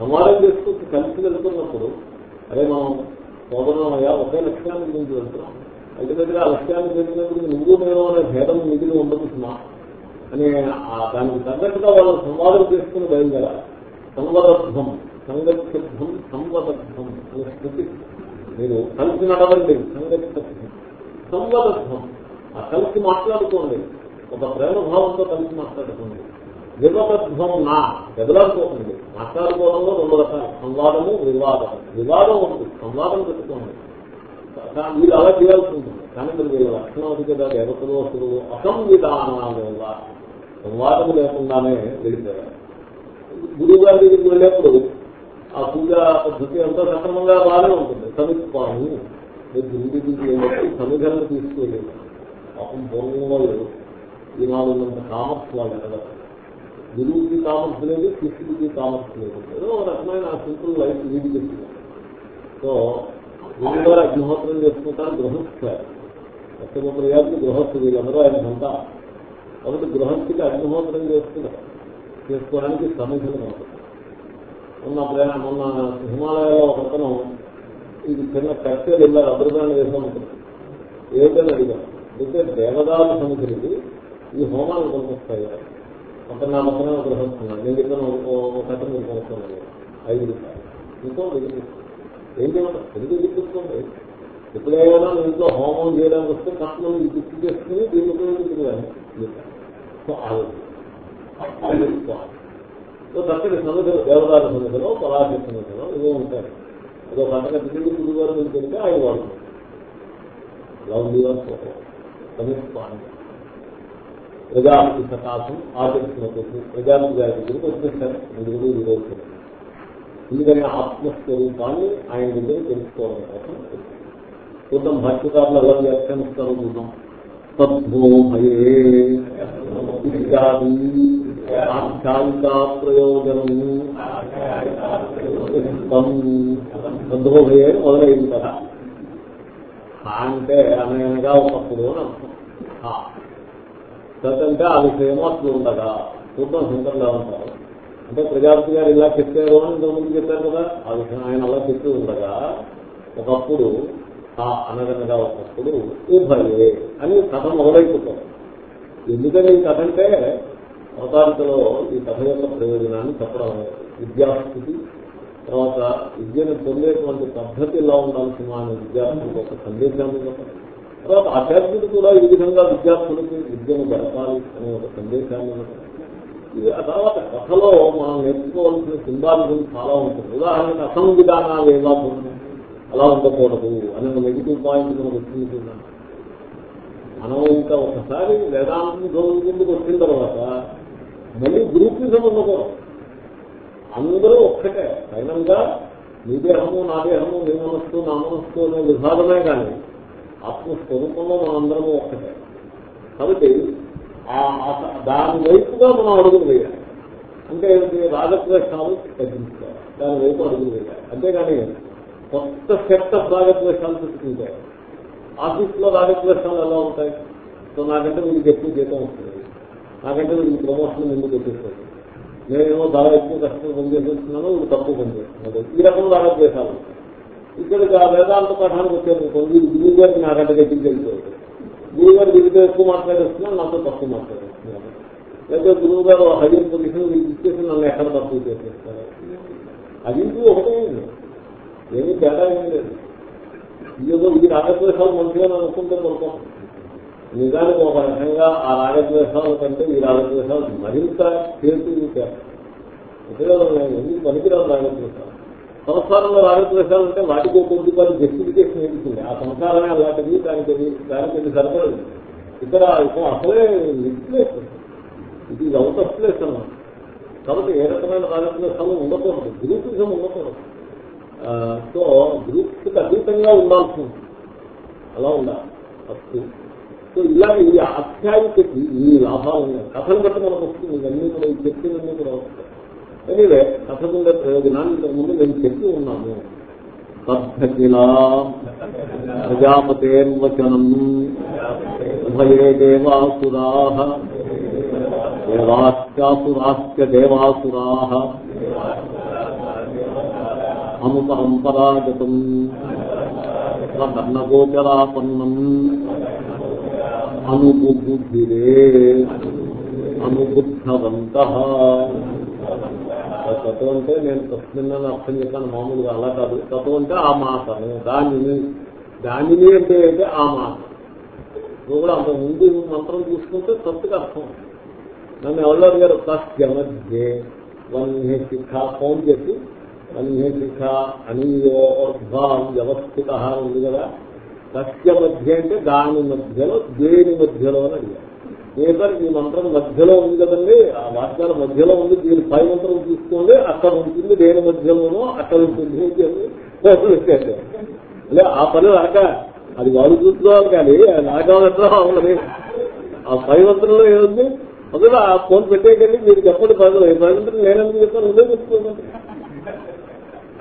సంవాదం చేసుకుంటూ కలిసి వెళ్తున్నప్పుడు అదే మనం సోదరులమయ్యా ఒకే లక్ష్యాన్ని గురించి వెళ్తున్నాం. అయితే దగ్గర ఆ లక్ష్యాన్ని వెళ్ళినప్పుడు నువ్వు నేను అనే భేదం మిగిలి ఉండదు సుమా. అనే దానికి తగ్గట్టుగా వాళ్ళు సంవాదం చేసుకుని బయలుదేరాలి. సంవరబ్ధం సంగతిద్ధం సంవరబ్ధం అనే స్థితి మీరు కలిసి నడవండి సంగతిద్ధం సంవరబ్ధం ఆ కలిసి మాట్లాడుకోండి. ఒక ప్రేమభావంతో కలిసి మాట్లాడుకోండి. వివతధ్వం నా ఎదురాడుకోకండి. మాట్లాడుకోవడంలో రెండు రకాలు. సంవాదము వివాదం. వివాదం ఉంటుంది సంవాదం పెట్టుకోండి. మీరు అలా చేయాల్సి ఉంటుంది. కానీ మీరు వీళ్ళ లక్షణం అది కదా దేవతలు అసలు అసంవిధానాల వల్ల సంవాదం లేకుండానే వెళ్ళిపోయారు. గురువు గారి దగ్గరికి వెళ్ళేప్పుడు ఆ పూజ పద్ధతి అంతా సక్రమంగా బాగానే ఉంటుంది. సమిత్వాన్ని మీరు గురువు దగ్గరికి వెళ్ళినప్పుడు సమిధలను తీసుకువెళ్ళేది పాపం పూర్వం వాళ్ళు ఈ నాలుగున్నంత కామర్స్ వాళ్ళు ఎదగరు గురువుకి కామర్స్ లేదు శిష్యుడికి కామర్స్ లేదు. ఏదో ఒక రకమైన సింపుల్ లైఫ్ వీడి చేస్తుంది సో గురువు గారు అగ్నిహోత్రం చేసుకుంటారు గృహస్థ. గృహస్థారు సత్యమప్రయానికి గృహస్థు వీళ్ళందరూ ఆయన సంత. కాబట్టి గృహస్థికి అగ్నిహోత్రం చేస్తున్నారు చేసుకోవడానికి సమిధులు ఉంటుంది మొన్న ప్రయాణం మొన్న హిమాలయాల్లో ఒక అతను ఇది చిన్న కట్టెలు వెళ్ళారు అభివృద్ధి దేశం ఉంటుంది. ఏదైనా అడిగారు అయితే దేవదాల సమిధులకి ఈ హోమాలు కొనుకొస్తాయి? అతను నా పక్కన గృహస్తున్నాను నేను చెప్పాను ఒక అతను మీరు కొనుక్కున్నాను ఐదు రూపాయలు. ఇంకో ఏం చేయమంటారు ఎందుకు గుర్తుంచుకోండి ఎప్పుడైనా ఇంట్లో హోమం చేయడానికి వస్తే కష్టం గుర్తు చేసుకుని దీన్ని ఉపయోగించుకునేదాన్ని సో ఆలోచించాలి చక్కటి సన్నిధిలో దేవదాల సన్నిధిలో పలాసి సన్నిధిలో ఏదో ఉంటారు ఏదో పంటగా తిరిగి గురువు గారు మీకు తెలిస్తే ఆయన వాడుతుంది లవ్ దివాస్ ప్రజాపతి సకాశం ఆచరిస్తున్నప్పుడు ప్రజాపతి గారి దగ్గరికి వచ్చేస్తారు ముందు ఈరోజు ఎందుకంటే ఆత్మస్వరూపాన్ని ఆయన దగ్గర తెలుసుకోవడం కోసం చూద్దాం భక్తిదారులు ఎలా వ్యాఖ్యానిస్తారో చూద్దాం తద్భోహయే ఇత్యాది ఆఖ్యాయిక ప్రయోజనం తద్భోహయే మొదలైంది కదా. అంటే అనగా ఒకప్పుడు అని అంటే ఆ విషయమో అట్లు ఉండగా చూద్దాం శంకర్లో ఉంటారు. అంటే ప్రజాపతి గారు ఇలా చెప్పారు అని ఇంతకుముందు చెప్పారు కదా. ఆ విషయం ఆయన అలా చెప్పి ఉండగా ఒకప్పుడు ఆ అనగనగా ఉన్నప్పుడు ఉభయే అని కథ మొదలైపోతాం ఎందుకని ఈ కథ అంటే అవతారికలో ఈ కథ యొక్క ప్రయోజనాన్ని చెప్పడం విద్యాస్థితి తర్వాత విద్యను పొందేటువంటి పద్ధతి ఎలా ఉండాల్సిన అనే విద్యార్థులకు ఒక సందేశాన్ని ఇవ్వటం. తర్వాత ఆధ్యాత్మిక కూడా ఈ విధంగా విద్యార్థులకి విద్యను గడపాలి అనే ఒక సందేశాన్ని ఇవ్వటం. ఇది ఆ తర్వాత కథలో మనం నేర్చుకోవాల్సిన సింబాలిజం చాలా ఉంటుంది. ఉదాహరణకు అసంవిధానాలు విధానాలు ఎలా ఉంటుంది అలా ఉండకూడదు అని నెగిటివ్ పాయింట్ మనకు వచ్చింది చూడండి. మనం ఇంకా ఒకసారి వేదాంతం చదువుకుందుకు వచ్చిన తర్వాత మళ్ళీ గ్రూపిజం ఉండకూడదు. అందరూ ఒక్కటే. ఫైనల్గా నీ దేహము నా దేహము నీ మనస్సు నా మనస్సు అనే విధానమే కానీ ఆత్మస్వరూపంలో మనందరము ఒక్కటే. కాబట్టి దాని వైపుగా మనం అడుగులు వేయాలి. అంటే రాగద్వేషాలు తగ్గించుకోవాలి. దాని వైపు అడుగులు వేయాలి. అంతేగాని కొత్త సెట్ ఆఫ్ రాగద్వేషాలు ఆఫీస్ ఆఫీస్లో రాగద్వేషాలు ఎలా ఉంటాయి? సో నాకంటే మీకు ఎక్కువ జీతం వస్తుంది. నాకంటే మీకు ప్రమోషన్ ఎందుకు వచ్చేస్తుంది? నేనేమో చాలా ఎక్కువ కష్టం పనిచేస్తున్నాను ఇప్పుడు తక్కువ పనిచేస్తున్నాను ఈ రకం రాగద్వేషాలు ఇక్కడ వేదాంత పాఠానికి వచ్చేందుకు వీళ్ళు గురువు గారికి నాకంటే గట్టికి వెళ్ళిపోయారు గురువు గారు వీరితో ఎక్కువ మాట్లాడేస్తున్నాను నాతో తక్కువ మాట్లాడేస్తున్నాను లేదా గురువు గారు హైయర్ పొజిషన్ వీరికి ఇచ్చేసి నన్ను ఎక్కడ తక్కువ చేసేస్తారు? అది ఒకటే. ఏమీ తేడా ఏం లేదు. ఇదిగో ఈ రాగద్వేషాలు మంచిగా అనుకుంటే కొనుక్కోం నిజానికి ఒక రకంగా ఆ రాగద్వేషాల కంటే ఈ రాగద్వేషాలు మరింత చేతి ఎందుకు పనికిరాదు రాగద్వేషాలు సంసారంలో రాగద్వేషాలు అంటే వాటికి కొద్దిపాటు జస్టిఫికేషన్ ఏమిటింది ఆ సంసారమే అలాంటిది దానికి దానికి సరిపడదు. ఇక్కడ ఇప్పుడు అసలే మిస్ప్లేస్ ఇది అవుట్ ఆఫ్ ప్లేస్ అన్నమాట. కాబట్టి ఏ రకమైన రాగద్వేషాలు ఉండకూడదు. గ్రూపిజం ఉండకూడదు. సో గ్రూప్కి అతీతంగా ఉండాల్సి ఉంటుంది. అలా ఉండాలి. ఫస్ట్. సో ఇలా ఈ ఆఖ్యాయికకి ఈ లాభాలు ఉన్నాయి కథను బట్టి మనకు వస్తుంది. ఇవన్నీ కూడా ఈ చర్చలన్నీ కూడా వస్తాయి. ఎనివే కథ కింద ప్రయోజనాన్ని ఇంతకుముందు నేను చెప్పి ఉన్నాను. పద్ధతిలా ప్రజాపతేర్వచనం ఉభయే దేవాసురా. దేవాశ్చాసురాశ్చ దేవాసురా. అహము పరంపరాగతం ధర్మగోచరాపన్నం అనుబుద్ధిరే అనుబుద్ధవంత. తత్వం అంటే నేను తత్విన్నాను అర్థం చెప్పాను మామూలుగా అలా కాదు. తత్వం అంటే ఆ మాసము దానిని దానిని అంటే అయితే ఆ మాసం నువ్వు కూడా అంత ముందు మంత్రం చూసుకుంటే తత్తుగా అర్థం. నన్ను ఎవరో గారు తస్య మధ్య. వన్హే శిఖ. ఫోన్ చేసి వన్హే శిఖ అనియోర్ధ్వాం వ్యవస్థిత ఉంది కదా. సత్య మధ్య అంటే దాని మధ్యలో దేని మధ్యలో అని అడిగారు. లేదా ఈ మంత్రం మధ్యలో ఉంది కదండి. ఆ వాక్యాల మధ్యలో ఉంది దీని పై మంత్రం తీసుకోండి అక్కడ ఉంటుంది దేని మధ్యలోనో అక్కడ ఉంటుంది అంటే ఆ పని రాక అది వాళ్ళు చూసుకోవాలి కానీ నాకావాలి ఆ పై మంత్రంలో ఏముంది? అందులో ఆ ఫోన్ పెట్టేయండి మీరు చెప్పండి పదవులు ఏ పది నేనెందుకు చెప్తాను ఉండే చెప్తున్నాను.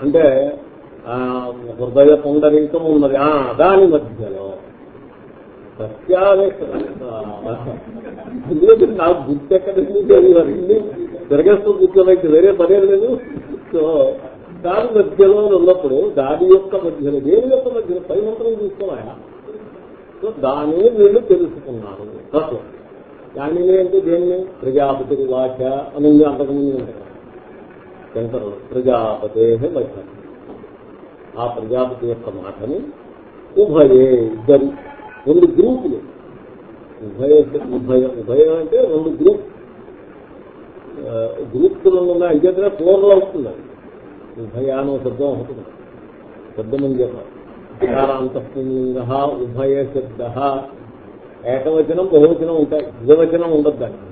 అంటే హృదయ పుండరీకం ఉన్నది. ఆ దాని మధ్యలో సత్యావేశ నాకు గుర్తు ఎక్కడ తిరగేస్తూ కూర్చోలేదు వేరే పనే లేదు. సో దాని మధ్యలో ఉన్నప్పుడు దాని యొక్క మధ్యలో దేని యొక్క మధ్యలో పై మంత్రం చూసుకోవాలా? సో దాని వీళ్ళు తెలుసుకున్నారు తత్వం దానిని అంటే దేన్ని? ప్రజాపతి వాచ అని అంతకుముందు ఉంటారు శంకరుడు ప్రజాపతే వచనం ఆ ప్రజాపతి యొక్క మాటని ఉభయే ఇద్దరు రెండు గ్రూపులు. ఉభయ ఉభయ ఉభయం అంటే రెండు గ్రూప్. గ్రూప్స్ రెండు ఉన్నాయి అయితే ఫ్లోర్లో వస్తుంది ఉభయ అనే శబ్దం అవుతుంది. శబ్దం అని చెప్పాలి వికారాంతస్లింగ ఉభయ శబ్ద ఏకవచనం బహువచనం ఉంటాయి. ద్వివచనం ఉండదు దానికి.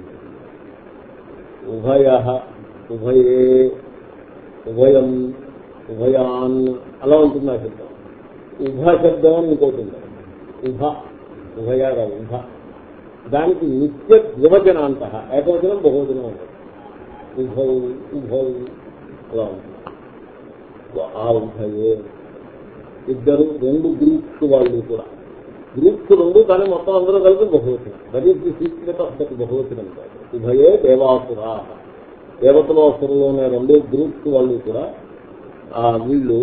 ఉభయ ఉభయే ఉభయం ఉభయాన్ అలా ఉంటుంది ఆ శబ్దం. ఉభ శబ్దం అని ఇంకోటి ఉభ ఉభయ కాదు ఉభ. దానికి నిత్య ద్వివచనాంత. ఏకవచనం బహువచనం ఉంటుంది ఉభౌ ఉభౌ అలా ఉంటుంది. ఆ ఉభయే ఇద్దరు రెండు గ్రూప్స్ వాళ్ళు కూడా. గ్రూప్స్ రెండు కానీ మొత్తం అందరూ కలిపి బహువచనం. That is the secret of that బహువచనం. ఉభయే దేవాసురా. దేవతలో అసురులోనే రెండు గ్రూప్స్ వాళ్ళు కూడా వీళ్ళు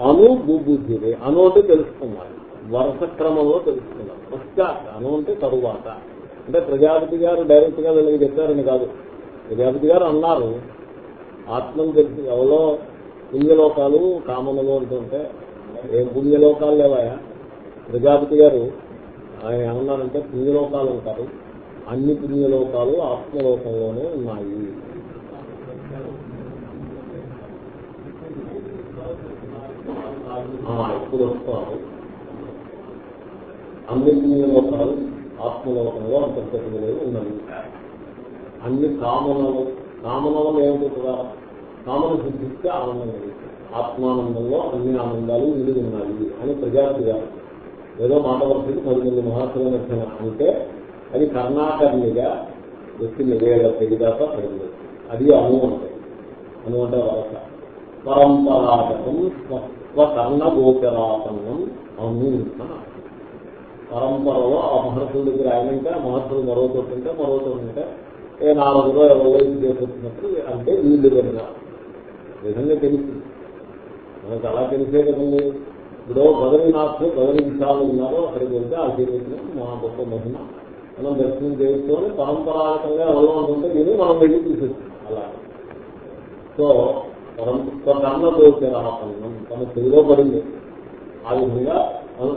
అను బుబుద్ధిరే అను అంటే తెలుసుకున్నారు. వరుస క్రమంలో తెలుసుకున్నారు. పశ్చాత్ అను అంటే తరువాత. అంటే ప్రజాపతి గారు డైరెక్ట్గా వెళ్ళి చెప్పారని కాదు. ప్రజాపతి గారు అన్నారు ఆత్మను తెలిసి ఎవరో పుణ్యలోకాలు కామనలు అంటుంటే ఏం పుణ్యలోకాలు లేవాయా? ప్రజాపతి గారు ఆయన ఏమన్నారంటే పుణ్యలోకాలు ఉంటారు అన్ని పుణ్యలోకాలు ఆత్మలోకంలోనే ఉన్నాయి. ఇప్పుడు వస్తారు అన్ని పుణ్యలోకాలు ఆత్మలోకంలో అంతర్గతమై ఉన్నవి. అన్ని కామనలు కామనలు ఏమిటి కదా కామన సిద్ధిస్తే ఆనందం కలుగుతుంది ఆత్మానందంలో అన్ని ఆనందాలు నిలిగి ఉన్నాయి అని ప్రజాపతి ఏదో మాట వరుసకి పది మంది మహాత్ముల మధ్యన అంటే అది కర్ణాకర్ణిగా వ్యక్తి నివేద తెగిదాక పడింది అది అను అంటే. అను అంటే వరస. పరంపరాగతం స్వకర్ణ గోచరాపన్నం అను పరంపరలో ఆ మహర్షుల దగ్గర ఆయనంటే మహర్షులు మరో చోటు ఉంటే మరో చోటు ఉంటే ఏ నాలుగులో ఎవరో ఇది అంటే వీళ్ళు కనుక విధంగా తెలుసు. మనకు అలా తెలిసే కదండి. ఇప్పుడు బదరీనాథ్ బదరీ విషయాలు ఉన్నారో అక్కడికి వెళ్తే ఆ చేసిన మా గొప్ప మహిమ. మనం దర్శనం చేసుకొని పరంపరాగతంగా ఎవరో అనుకుంటే ఇది మనం వెళ్ళి తీసేస్తాం అలా. సో కర్ణ దోషరాపన్నం తన తెలుగులో పడింది. ఆ విధంగా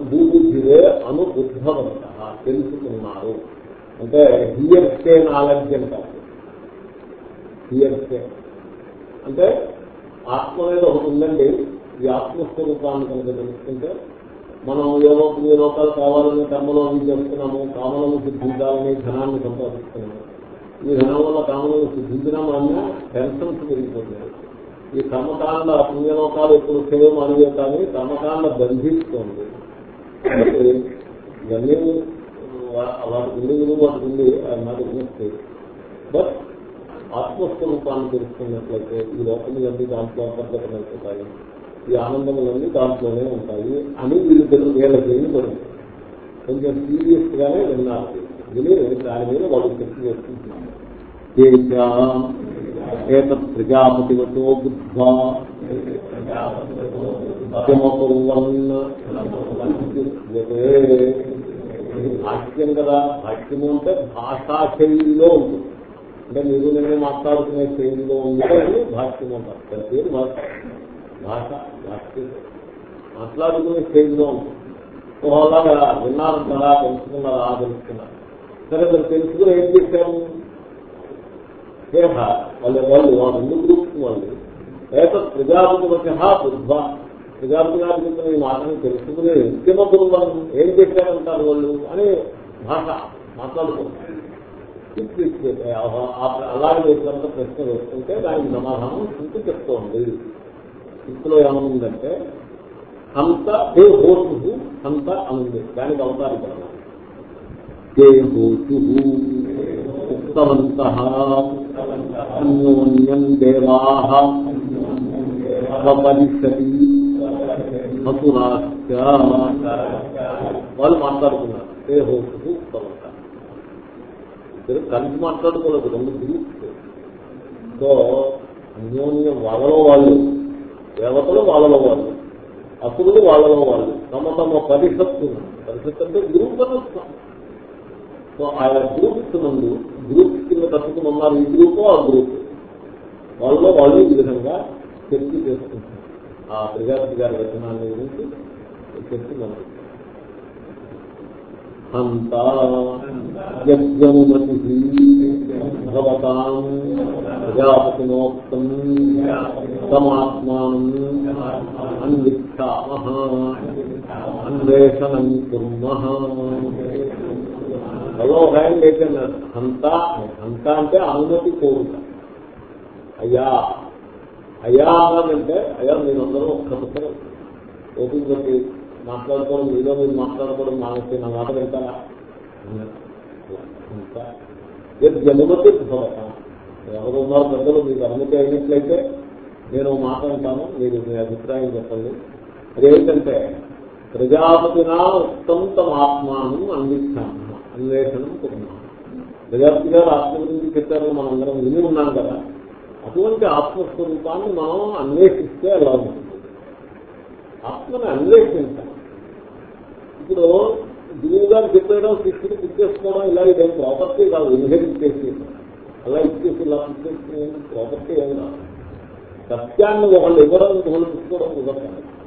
భూబుద్ధివే అను బుద్ధవంత తెలుసుకున్నారు. అంటే హియర్స్టే నాలెడ్జ్ అంటారు హియర్స్టే అంటే ఆత్మ అనేది ఒకటి ఉందండి. ఈ ఆత్మస్వరూపాన్ని కనుక తెలుసుకుంటే మనం ఏదో ఏ లోకాలు కావాలని కర్మలో చేస్తున్నాము కామలను సిద్ధించాలని ధనాన్ని సంపాదిస్తున్నాము. ఈ ధనం వల్ల కామలను సిద్ధించడం వల్ల టెన్షన్స్ పెరిగిపోతున్నాయి ఈ కర్మకాండ పుణ్యలోకాలు ఎప్పుడు చేయడం అనేది కానీ కర్మకాండ బంధిస్తుంది. ఇవన్నీ వాటి ఉంది వాటికి ఉంది అది నాకు వినిస్తాయి బట్ ఆత్మస్వరూపాన్ని తెలుసుకున్నట్లయితే ఈ లోకములన్నీ దాంట్లో అంతర్గతమైపోతాయి ఈ ఆనందములన్నీ దాంట్లోనే ఉంటాయి అని వీళ్ళు తెలుగు వీళ్ళకి పడింది. కొంచెం సీరియస్ గానే విన్నారు. విని దాని మీద వాళ్ళు చర్చ చేసుకుంటున్నారు ఏతత్ ప్రజాపతివతో బుద్ధ్వా భాష్యం కదా భాష్యము అంటే భాషా శైలిలో ఉంటుంది అంటే మీరు నేను మాట్లాడుకునే శైలిలో ఉంది అని భాష్యం అంటారు. దాని పేరు భాష. భాష భాష్యం. మాట్లాడుకునే శైలిలో ఉంటుంది అలాగా విన్నారంటారా? తెలుసుకున్నారా? తెలుసుకున్నారు. సరే మరి తెలుసుకుని ఏం చేశాము? చేశారు వాళ్ళ వాళ్ళు వాళ్ళు ఎందుకు గ్రూప్స్ వాళ్ళు. లేక ప్రజాపతి వచ్చా బుద్ధ. ప్రజాపతి గారి చెప్పిన ఈ మాటను తెలుసుకుని ఇంకేమో వాళ్ళు? ఏం చేశారంటారు వాళ్ళు? అని భాష మాట్లాడుకుంటారు. అలాగే వేసినంత ప్రశ్న వేసుకుంటే దానికి సమాధానం స్థితి చెప్తోంది. స్థితిలో ఏమనుందంటే అంత హే హోసు అంత అనుంది. దానికి అవతారీకరణ హే హోసు ఉక్తవంత అన్యోన్యం దేవా పరిషతి హసురాశ్చ వాళ్ళు మాట్లాడుకున్నారు. హే హోతు ఉక్తవంత. ఇద్దరు కలిసి మాట్లాడుకోలేదు రెండు గ్రూప్స్. సో అన్యోన్యం వాళ్ళలో వాళ్ళు దేవతలు వాళ్ళలో వాళ్ళు అసురులు వాళ్ళలో వాళ్ళు తమ తమ పరిషత్తు పరిషత్ అంటే గురువు అని సో ఆయా గ్రూప్స్ ముందు గ్రూప్స్ కింద ప్రస్తుతం ఉన్నారు ఈ గ్రూప్ ఆ గ్రూప్ వాళ్ళలో వాళ్ళు ఈ విధంగా చర్చ చేసుకుంటారు ఆ ప్రజాపతి గారి రచనాన్ని గురించి చర్చ మనం అంతా భగవతాం ప్రజాపతినోక్తం తమాత్మానం అన్విక్షామ అన్వేషణం కుర్మ హలో ఒక ఆయన లేటన్నారు అంతా అంతా అంటే అనుమతి కోరుట. అయ్యా అయ్యా అన్నానంటే అయ్యా మీరందరూ ఒక్క పుస్తకం ఓపిక బట్టి మాట్లాడుకోవడం మీలో మీరు మాట్లాడుకోవడం మానేసి నా మాట వెళ్తారా జనుమతి భవత. ఎవరు ఉన్నారు పెద్దలు మీకు అనుమతి అయినట్లయితే నేను మాట్లాడతాను మీరు మీ అభిప్రాయం చెప్పండి. అదేంటంటే ప్రజాపతినా ఉత్తం తమ ఆత్మానం అందిస్తాను. అన్వేషణం కుర్మా ప్రజాపతి గారు ఆత్మ గురించి చెప్పారని మనం అందరం విని ఉన్నాం కదా. అటువంటి ఆత్మస్వరూపాన్ని మనం అన్వేషిస్తే ఎలా ఉంటుంది? ఆత్మని అన్వేషించాలి. ఇప్పుడు గురువు గారు చెప్పేయడం శిష్యుడు పిచ్చేసుకోవడం ఇలా ఇదేం ప్రాపర్టీ కాదు. ఇన్హెరిట్ చేసి అలా ఇచ్చేసి ఇలా పిచ్చేసుకునే ప్రాపర్టీ ఏం కాదు. సత్యాన్ని ఒకళ్ళు ఇవ్వడం ఒకళ్ళు తీసుకోవడం కుదరదు.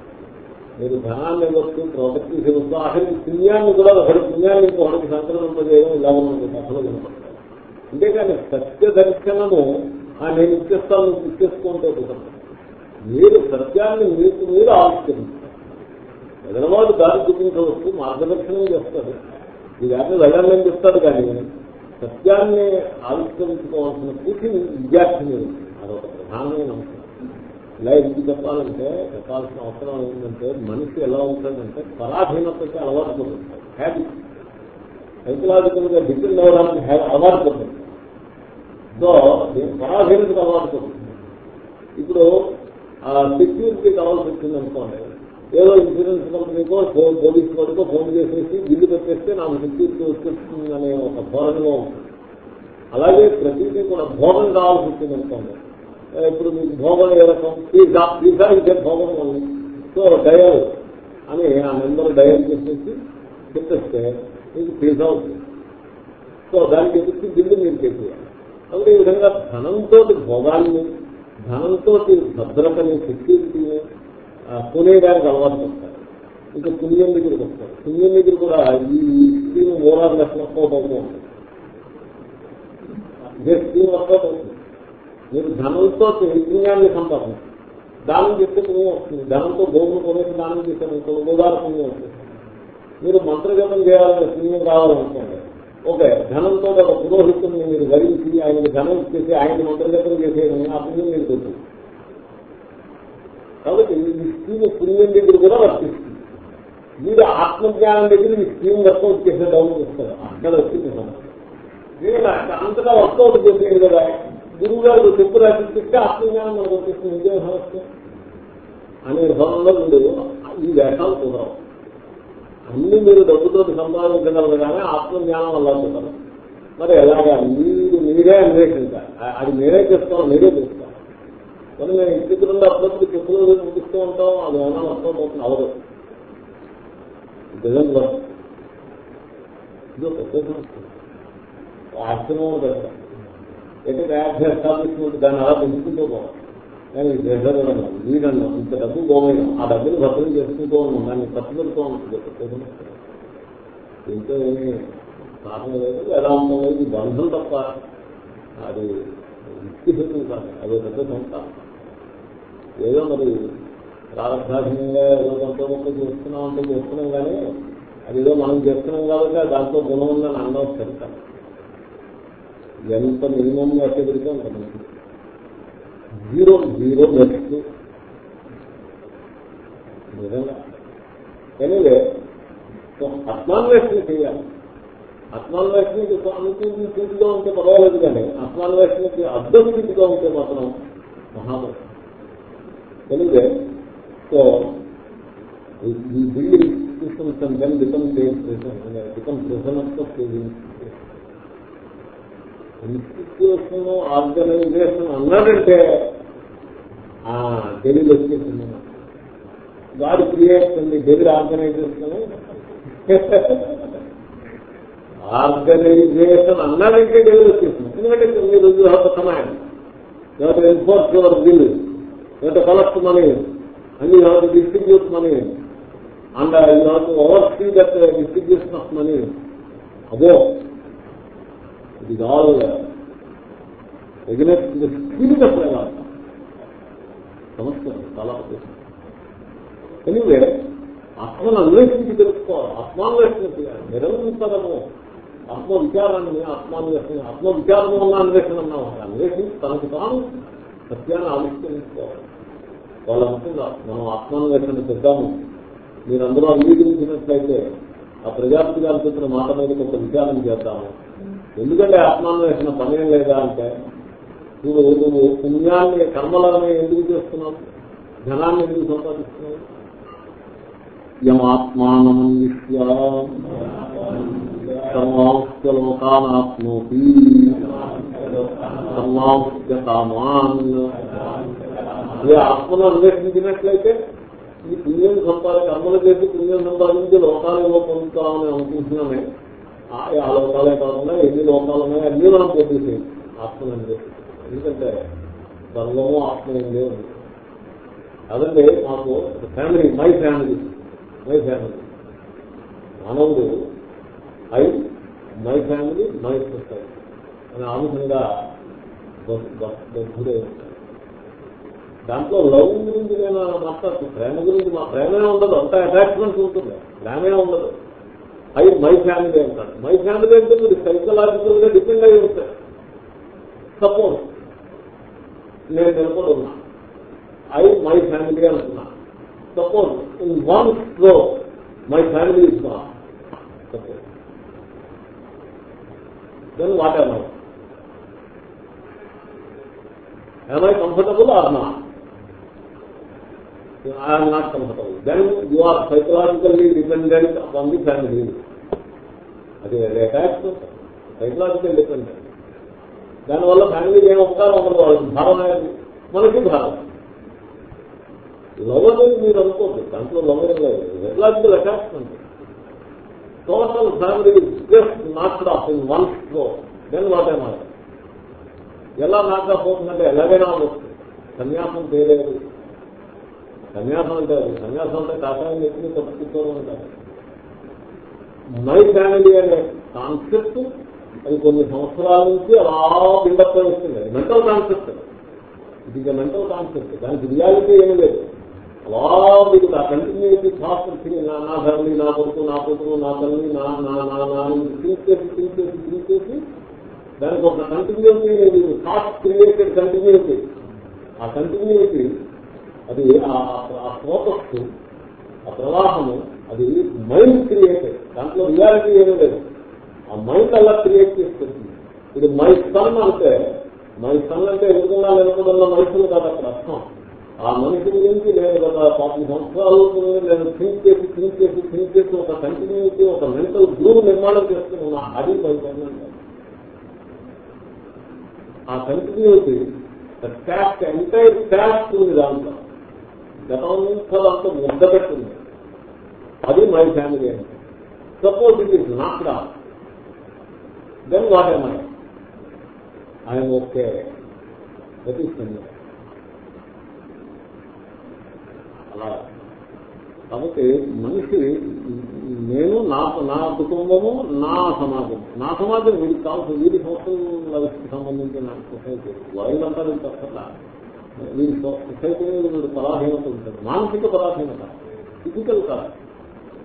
మీరు ధనాన్ని ఇవ్వచ్చు ప్రాపర్టీస్ ఇవ్వచ్చు ఆఖరికి పుణ్యాన్ని కూడా ఒకటి పుణ్యాన్ని ఇంకొకటికి సంక్రమింపజేయడం ఇలా ఉన్నది. కథలు వినపడతాయి అంతేకాని సత్య దర్శనము ఆ నేను ఇచ్చేస్తాను నువ్వు ఇచ్చేసుకుంటే మీరు సత్యాన్ని మీకు మీరు ఆవిష్కరించారు ఎదనవాడు దారి చూపించవచ్చు మార్గదర్శనం చేస్తారు. ఈ దాన్ని వెళ్ళాలని చెప్తాడు కానీ సత్యాన్ని ఆవిష్కరించుకోవాల్సిన పూర్తి విద్యార్థి మీరు అదొక ప్రధానమైన అంశం. ఇలా ఎందుకు చెప్పాలంటే చెప్పాల్సిన అవసరం ఏంటంటే మనిషి ఎలా ఉంటుందంటే పరాధీనతకి అలవాటు పడుతుంది హ్యాబిట్ సైకలాజికల్గా డిపెండ్ అవ్వడానికి అలవాటు పొందుతుంది సో దీని పరాధీనతకు అలవాటు పొందుతుంది ఇప్పుడు సెక్యూరిటీ కావాల్సి వచ్చింది అనుకోండి. ఏదో ఇన్సూరెన్స్ కంపెనీకో ఫోన్ పోలీస్ వాడికో ఫోన్ చేసేసి బిల్లు పెట్టేస్తే నాకు సెక్యూరిటీ వచ్చేస్తుంది అనే ఒక ధోరణిలో ఉంటుంది అలాగే ప్రతిదీ కూడా భోగం కావాల్సి వచ్చింది అనుకోండి. ఇప్పుడు మీకు భోగం ఏ రకం? పిజ్జా ఇదే భోగం ఉంది. సో డయల్ అని ఆ నెంబర్ డయల్ చేసేసి చెప్పేస్తే మీకు పిజ్జా అవుతుంది సో దానికి ఎదుర్చి బిల్లు మీరు చేసేయాలి. కాబట్టి ఈ విధంగా ధనంతో భోగాన్ని ధనంతో భద్రతని సెక్యూరిటీని కొనేయడానికి అలవాటు పడతారు. ఇంకా పుణ్యం దగ్గరికి వస్తారు. పుణ్యం దగ్గర కూడా ఈ స్కీమ్ ఓవరాల్ వర్కౌట్ అవుతూ ఉంటుంది ఇదే స్కీమ్ వర్కౌట్ అవుతుంది మీరు ధనంతో యజ్ఞాన్ని సంపాదించారు దానం చేస్తే పుణ్యం వస్తుంది. ధనంతో గోవులు కొనేసి దానం చేశారు ఇంకో గోదాల పుణ్యం వస్తుంది. మీరు మంత్రజపం చేయాలని పుణ్యం రావాలనుకోండి. ఓకే ధనంతో ఒక పురోహితుని మీరు వరించి ఆయనకి ధనం ఇచ్చేసి ఆయన మంత్రజపం చేసేయడం ఆ పుణ్యం మీరు దొరుకుతుంది కాబట్టి ఈ స్కీమ్ పుణ్యం దగ్గర కూడా వర్తిస్తుంది. మీరు ఆత్మజ్ఞానం దగ్గర ఈ స్కీమ్ వర్కౌట్ చేసే డౌన్ చేస్తారు. అక్కడ వచ్చింది సమస్య మీరు అంతగా వర్కౌట్ చేసేది కదా. గురువు గారు చెప్పు రాసిస్తే ఆత్మజ్ఞానం మనకు వచ్చేస్తుంది. ఇదే సమస్య అనే భావంలో మీరు ఈ వేషాలు కుదరవు. అన్ని మీరు డబ్బుతో సంపాదించగలరు కానీ ఆత్మజ్ఞానం అలా కుదరదు. మరి ఎలాగా? మీరు మీరే అన్వేషించాలి. అది మీరే చేస్తాం మీరే చేస్తారు మరి నేను ఇంటి నుండి అప్పుడప్పుడు చెప్పులు చూపిస్తూ ఉంటాం అది ఏమైనా అర్థం అవుతుంది అవదు డజన్ ఇది ఒక పెద్ద ఆశ్రమం పెడతాం. ఎటు తయారు ఎస్టాబ్లిష్మెంట్ దాన్ని అలా పెంచుకుంటూ పోవాలి? కానీ చేసేదన్నాం వీడన్నాం ఇంత డబ్బు గోమయం ఆ డబ్బులు భద్రం చేసుకుంటూ ఉన్నాం దాన్ని ఖర్చు పెడుతూ ఉంటుంది పెద్ద దీంతో ఏమి కారణం లేదు వేదాంతం లేదు బంధం తప్ప అది యుక్తిహేతువు కాదు అదో పెద్ద సంస్థ. ఏదో మరి ప్రారంభాధీనంగా ఏదో కొంత గొప్ప చేస్తున్నాం అంటే చేస్తున్నాం కానీ అది ఏదో మనం చేస్తున్నాం కాబట్టి ఆ దాంట్లో గుణం ఉందని అనడం సరికాదు. ఎంత మినిమం అట్టే పెడితే అంత మంచిది జీరో జీరో నెక్స్ట్. నిజంగా. ఎనివే ఆత్మాన్వేషణ చేయాలి. ఆత్మాన్వేషణకి అనుకూల స్థితిగా ఉంటే పర్వాలేదు కానీ ఆత్మాన్వేషణకి అర్థ స్థితిగా ఉంటే మాత్రం మహాదర్శనం ఎనివే సో ఈ building systems and then become become present of institution organization అన్నాడంటే డెలిల్ వచ్చేసింది. గాడ్ క్రియేట్స్ అండి డెలిల్ ఆర్గనైజేషన్. ఆర్గనైజేషన్ అన్నాడంటే డెలిల్ వచ్చేసింది. ఎందుకంటే మీరు you have command you have enforce your bill you have collect money and you have distribute money and you have oversee that distribution of money అదో it is all uh, against the spirit of Vedanta. సమస్య చాలా ఎనివే ఆత్మను అన్వేషించి తెలుసుకోవాలి. ఆత్మాన్వేషణ చేయాలి నిరంతరము ఆత్మ విచారాన్ని ఆత్మాన్వేషణ ఆత్మ విచారము వల్ల అన్వేషణ అన్నాము అన్వేషించి తనకు తాను సత్యాన్ని ఆవిష్కరించుకోవాలి. వాళ్ళ ముఖ్యంగా మనం ఆత్మాన్వేషణ చేద్దాము. మీరందరూ అంగీకరించినట్లయితే ఆ ప్రజాపతి గారి చెప్పిన మాట మీద కొంత విచారం చేద్దాము. ఎందుకంటే ఆత్మాన్వేషణ సమయం లేదా అంటే నువ్వు నువ్వు పుణ్యాన్ని కర్మలని ఎందుకు చేస్తున్నావు? ధనాన్ని ఎందుకు సంపాదిస్తున్నావు? యమాత్మానమన్విష్య సర్వాంశ లోకానాత్మోపి సర్వాంశ కామాన్ అదే ఆత్మను అన్వేషించినట్లయితే ఈ పుణ్యం సంపాద కర్మలు చేసి పుణ్యం సంపాదించి లోకాలలో పొందుతామని అనుకుంటున్నామే. ఆ లోకాలే కాకుండా ఎన్ని లోకాలు ఉన్నాయో అన్ని మనం పొందేసేది ఆత్మను ఎందుకంటే సర్వము ఆత్మ ఏం లేదు అదండి మాకు family my family my family మానవుడు I my family my society అని ఆ విధంగా దాంట్లో లవ్ గురించి నేను మాట్లాడుతున్నాను ప్రేమ గురించి మా ప్రేమే ఉండదు. అంత అటాచ్మెంట్ ఉంటుంది ప్రేమే ఉండదు. ఐ మై ఫ్యామిలీ అంటాడు మై ఫ్యామిలీ అంటే మీరు సైకలాజికల్గా డిపెండ్ అయి ఉంటారు. సపోజ్ నేను నిలబడి ఉన్నా ఐ మై ఫ్యామిలీ అంటున్నా suppose in one flow my family is not suppose then what am I? Am I comfortable or not? I'm not comfortable then Then are psychologically dependent upon the family అది అటాచ్మెంట్ సైకలాజికల్ డిపెండెంట్ దానివల్ల ఫ్యామిలీకి ఏం ఉపకారం ఉండదు వాళ్ళకి. భారం అనేది మనకి భారం. లవర్ అనేది మీరు అనుకోండి. దాంట్లో లవర్ లేదు. Psychological attachment total family just not of in one flow then what ఏమో ఎలా నాకా పోతుందంటే ఎలాగైనా వస్తుంది సన్యాసం చేయలేదు. సన్యాసం అంటే అది. సన్యాసం అంటే కాషాయం చెప్పి తప్పుకోవడం అంటారు మై ఫ్యామిలీ అనే కాన్సెప్ట్ అది కొన్ని సంవత్సరాల నుంచి అలా బిల్డప్ వస్తుంది మెంటల్ కాన్సెప్ట్. ఇది ఇక మెంటల్ కాన్సెప్ట్. దానికి రియాలిటీ ఏమీ లేదు. అలా మీకు ఆ కంటిన్యూటీ థాట్ నా నా ఫ్యామిలీ నా కొడుకు నా కొడుకు నా తల్లి నా నా నా నా తీసేసి తీసేసి థింక్ దానికి ఒక కంటిన్యూటీ థాట్ క్రియేటెడ్ కంటిన్యూటీ ఆ కంటిన్యూటీ అది ఆ ఫోకస్ ఆ ప్రవాహము అది మైండ్ క్రియేటెడ్ దాంట్లో రియాలిటీ ఏమీ లేదు. ఆ మైండ్ అలా క్రియేట్ చేస్తుంది. ఇది మై సన్ అంటే మై సన్ అంటే ఎదుగుతున్నా వెనుకడున్న మనుషులు కాదు అక్కడ అర్థం. ఆ మనిషి గురించి నేను గత పాతి సంవత్సరాలు నేను థింక్ చేసి థింక్ చేసి థింక్ చేసి ఒక కంటిన్యూటీ ఒక మెంటల్ గ్రూప్ నిర్మాణం చేస్తున్నా అది మై ఆ కంటిన్యూటీ ఎంటైర్ ట్యాక్స్ ఉంది దాంట్లో. గతంతో ముద్ద పెట్టింది అది మై ఫ్యామిలీ అంటే suppose it is not raw then what am I I'm okay that is అలా కాబట్టి మనిషి నేను నా నా కుటుంబము నా సమాజం నా సమాజం వీడికి కావాల్సిన వీడి సోషల్ సంబంధించిన సొసైటీ వరల్డ్ అంతా వీడికి అసలు వీడి పరాధీనత ఉంటుంది. మానసిక పరాధీనత. ఫిజికల్ కాదు.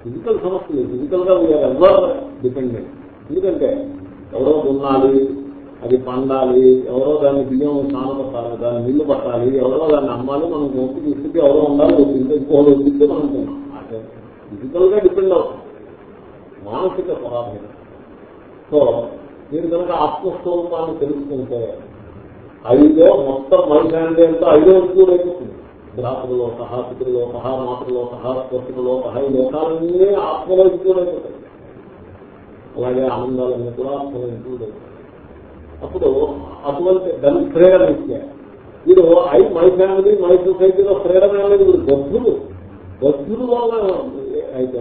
ఫిజికల్ సమస్యలు ఫిజికల్గా వీఆర్ ఎవర్ డిపెండెంట్ ఎందుకంటే ఎవరో దున్నాలి అది పండాలి ఎవరో దాన్ని బియ్యం స్నానం పట్టాలి దాన్ని నీళ్ళు పట్టాలి ఎవరో దాన్ని అమ్మాలి మనం గొప్ప తీసుకుంటే ఎవరో ఉండాలి ఇంకోటి వదిలిస్తే మనం తిన్నాం. ఫిజికల్గా డిపెండ్ అవుతుంది మానసిక పరాధీనత. సో మీరు కనుక ఆత్మస్వరూపాన్ని తెలుసుకుంటే ఐదో మొత్తం మనిషి అంటే ఐదో వస్తువులు అయిపోతుంది. భ్రాతృలో సహా పితృలో సహా మాతృలో సహా స్వస్థలో సహా ఈ లోకాలన్నీ ఆత్మలో వస్తువులు అయిపోతాయి. అలాగే ఆనందాలన్నీ కూడా ఆత్మలో వస్తువులు అయిపోతాయి. అప్పుడు అటువంటి దాన్ని ప్రేరణ ఇచ్చే. వీడు ఐ మై ఫ్యామిలీ మై సొసైటీలో ఫ్రీడమ్ అనేది వీడు బద్ధులు. బద్ధులు వల్ల అయితే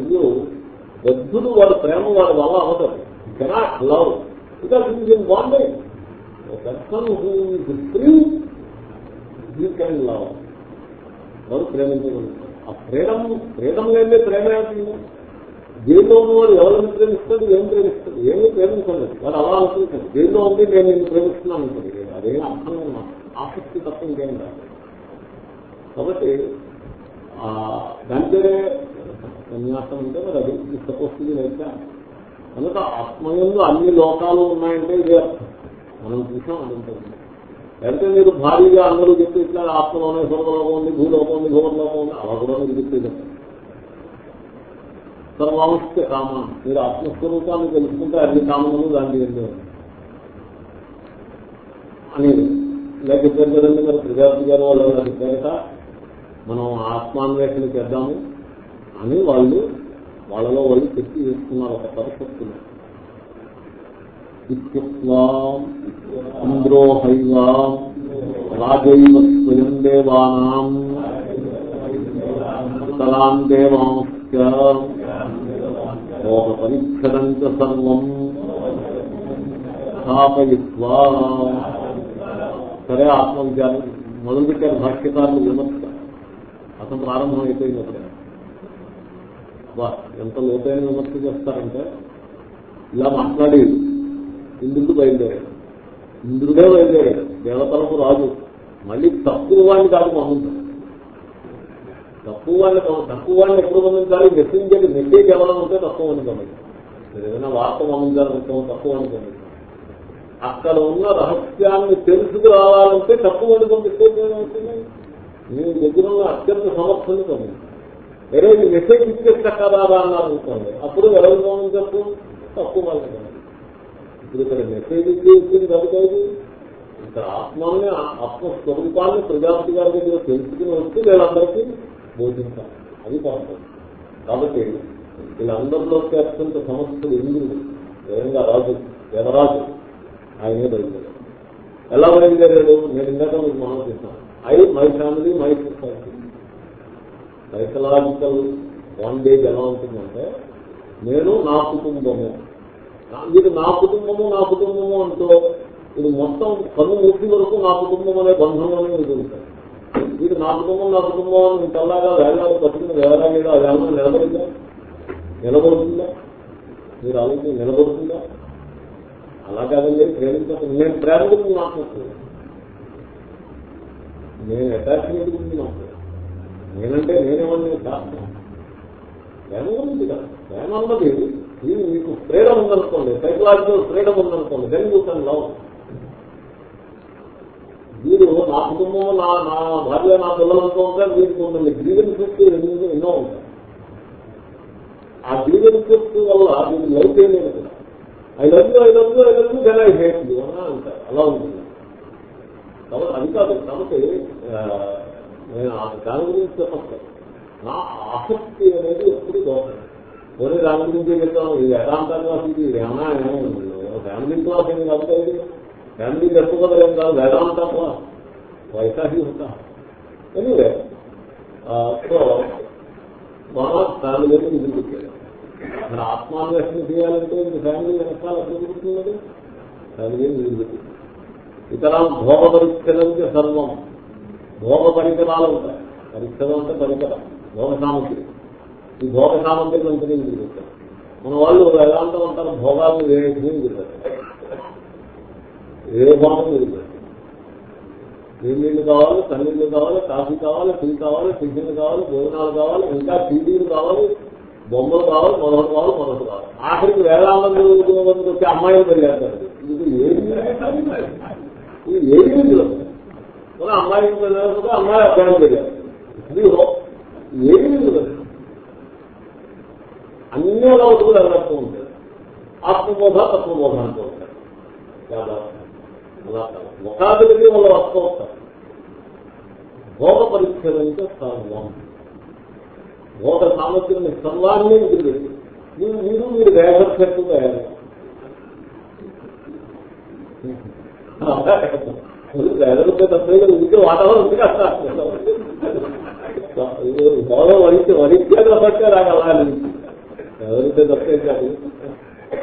బద్ధులు వాడు ప్రేమ వాడి వల్ల అవసరం కెనాట్ లవ్ ఇంకా it in బాండే person who is free you can love. వాడు ఆ ప్రేమ ప్రేమ లేదే ప్రేమ ఏమిటి జైల్లో ఉన్నవాడు ఎవరిని ప్రేమిస్తాడు ఏం ప్రేమిస్తాడు ఏమీ ప్రేమించలేదు. వాడు అలా అనుకుంటాడు. జైల్లో ఉండి నేను నిన్ను ప్రేమిస్తున్నాను అనుకోండి అదేం అర్థం ఆసక్తి తప్ప ఇంకేం కాదు. కాబట్టి దానికే సన్యాసం అంటే మరి అది. ఇష్టపోస్తుంది లేదా కనుక ఆత్మయంలో అన్ని లోకాలు ఉన్నాయంటే ఇదే అర్థం. మనం చూసాం అది ఉంటుంది లేకపోతే మీరు భారీగా అందరూ చెప్పి ఇట్లా ఆత్మలోనే స్వర్గలోకం ఉంది భూలోకం ఉంది భూవర్లోకం ఉంది అలా కూడా మీరు చెప్పేది సర్వాంశ కామ. మీరు ఆత్మస్వరూపాన్ని తెలుసుకుంటే అన్ని కామములు దాంట్లో వెళ్ళే అని లేకపోతే కదండి మరి ప్రజాపతి గారు వాళ్ళు చెప్పారట మనం ఆత్మాన్వేషణ చేద్దాము అని వాళ్ళు వాళ్ళలో వాళ్ళు చెప్పి చేసుకున్నారు ఒక పరిస్థితున్నారు ఇంద్రో హైవా రాజైవ స్వయం దేవానాం తలాం దేవాంశ లోక పరిచ్ఛదం సర్వం స్థాపయిత్వా సరే ఆత్మవిచారం మొదలుపెట్టారు భాష్యకారులు విమర్శ. అతను ప్రారంభం అయిపోయినప్పుడే వా ఎంత లోతైన విమర్శ చేస్తారంటే ఇలా మాట్లాడేది. ఇంద్రుడు బయలుదేరాడు. ఇంద్రుడే బయలుదేరాడు. దేవతలకు రాజు. మళ్ళీ తక్కువ వాడిని కాదు పంపించాడు తక్కువ వాడిని తక్కువ వాళ్ళని ఎప్పుడు పంపించాలి మెసేజ్ మెసేజ్ ఎవరైనా ఉంటే తక్కువ వాడిని పంపించాలి ఏదైనా వార్త గమనించాలనుకోం తక్కువ అనుకోండి అక్కడ ఉన్న రహస్యాన్ని తెలుసుకు రావాలంటే తక్కువ అనుకోండి ఏమవుతుంది మీ దగ్గర ఉన్న అత్యంత సమర్థులు కొన్ని వేరే మెసేజ్ ఇచ్చేస్తా కదా అన్నారు అనుకోండి. అప్పుడు ఎవరు గమనించచ్చు తక్కువ వాళ్ళకి ఇప్పుడు ఇక్కడ మెసేజ్ ఇచ్చేసింది కాదు? కాదు ఇక్కడ ఆత్మాన్ని ఆత్మస్వరూపాన్ని ప్రజాపతి గారి దగ్గర తెలుసుకుని వస్తే వీళ్ళందరికీ బోధించాలి అది కాదు కాబట్టి వీళ్ళందరిలో అత్యంత సమస్యలు ఇంద్రుడు వేగంగా రాజు దేవరాజు ఆయనే బయలుదేరాడు. ఎలా బయలుదేరాడు? నేను ఇందాక మీకు మనం చేశాను. I my family my society. Psychological one day ఎలా ఉంటుందంటే నేను నా కుటుంబము. ఇది నా కుటుంబము నా కుటుంబము అంటూ ఇది మొత్తం కను మూర్తి వరకు నా కుటుంబం అనే బంధంలోనే ఎదుగుతాయి ఇది నా కుటుంబం నా కుటుంబం అని తెల్లగా వేలాలు పట్టుకుని వేలాగేదో అది ఏమన్నా నిలబడిందా? నిలబడుతుందా? మీరు ఆలోచన నిలబడుతుందా? అలా కాదండి ప్రేమించదు నేను ప్రేమ గురించి మాట్లాడుతున్నాను నేను అటాచ్మెంట్ గురించి మాట్లాడుతున్నాను నేనంటే నేనేమన్నా శాస్త్రం ప్రేమ గురించి కదా. ప్రేమ అన్నది ఇది మీకు ఫ్రీడమ్ ఉందనుకోండి సైకలాజికల్ ఫ్రీడమ్ ఉందనుకోండి దెన్ యూ కెన్ లవ్ మీరు నా కుటుంబం నా నా భార్య నా పిల్లలతో ఉంటారు వీరికి ఉంటుంది గ్రీవెన్సెస్ ఎన్నో ఎన్నో ఉంటాయి. ఆ గ్రీవెన్సెస్ వల్ల మీరు లవ్ చేయలేదు కదా. I love you I love you I love you then I hate you అని అంటారు అలా ఉంటుంది. కాబట్టి అది కాదు కాబట్టి నేను దాని గురించి చెప్పాను నా ఆసక్తి అనేది ఎప్పుడు దోషం పోనీ దాని గురించి చెప్తాను ఇది వేదాంత క్లాస్ ఇది. ఏమన్నా ఫ్యామిలీ క్లాస్ ఏమి కాదు ఇది. ఫ్యామిలీ ఏం కాదు. వేదాంత క్లాస్. వైశాఖి ఉంటా ఎనివే సో మన ఫ్యామిలీ ఇది పెట్టారు మన ఆత్మాన్వేషణ చేయాలంటే ఇంక ఫ్యామిలీ వెనకాల ఎక్కడ కుదురుతున్నది ఫ్యామిలీ నిలబెట్టి ఇతర భోగ పరిష్కరించి సర్వం. భోగ పరికరాలు ఉంటాయి. పరిష్కరం అంటే పరికరం. భోగ సామగ్రి. ఈ భోగ సామగ్రి మంచిగా చెప్తారు మన వాళ్ళు వేదాంతం అంటారు భోగాలను వేసి నిలబెట్టారు ఏ భోగం నిలబెట్టారు ఏ కావాలి తన్నీళ్ళు కావాలి కాఫీ కావాలి టీ కావాలి టిఫిన్లు కావాలి భోజనాలు కావాలి ఇంకా టీడీలు కావాలి బొమ్మలు కావాలి మొదటి కావాలి మొదటి కావాలి. ఆఖరికి వేదాంతం వచ్చి అమ్మాయిలు పెరిగేస్తారు. ఇది ఏది? ఇది ఏది? మన అమ్మాయి పెరిగారు అమ్మాయి అబ్బాయిలు పెరిగారు. ఇది ఏది తెలియదు అన్ని అలవాటులు వెళ్ళస్తూ ఉంటాయి ఆత్మబోధ తత్వబోధ అంటూ ఉంటారు అలా ముఖాభివృద్ధి వల్ల వస్తూ ఉంటారు భోగ పరిచ్ఛేదంతో సర్వం భోగ సామర్థ్యం సర్వాన్ని వదిలిపెట్టి మీరు మీరు మీరు వేగట్టు వేయాలి వేదలుపై తప్పలేదు ఉంటే వాతావరణం ఉంది కదా భోగం వరిస్తే వరిస్తే కాబట్టి నాకు అలా ఎవరైతే తప్పే కాదు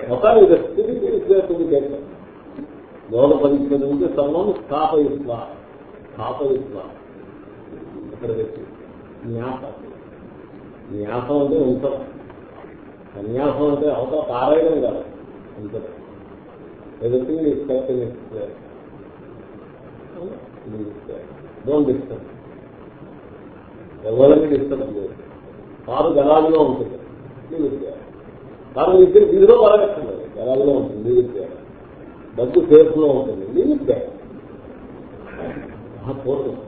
మొత్తానికి స్థితి స్థితి కేసం భోగ ఉంటే సర్వం స్థాపయిస్వా. స్థాపయిస్వా. ఇక్కడ న్యాసం న్యాసం అంటే ఉంచడం సన్యాసం అంటే అవతల పారాయణం కాదు. ఉంచడం ఎదుర్కొంది ఇస్తారు డోంట్ డిస్టర్బ్ ఎవరిని డిస్టర్బ్ లేదు. కారు గలాదిలో ఉంటుంది. కారు ఇద్దరు ఇదిలో పరగట్టండి గలాదిలో ఉంటుంది లీవ్ డబ్బు సేఫ్లో ఉంటుంది ఉంటుంది లీవ్ పోతుంది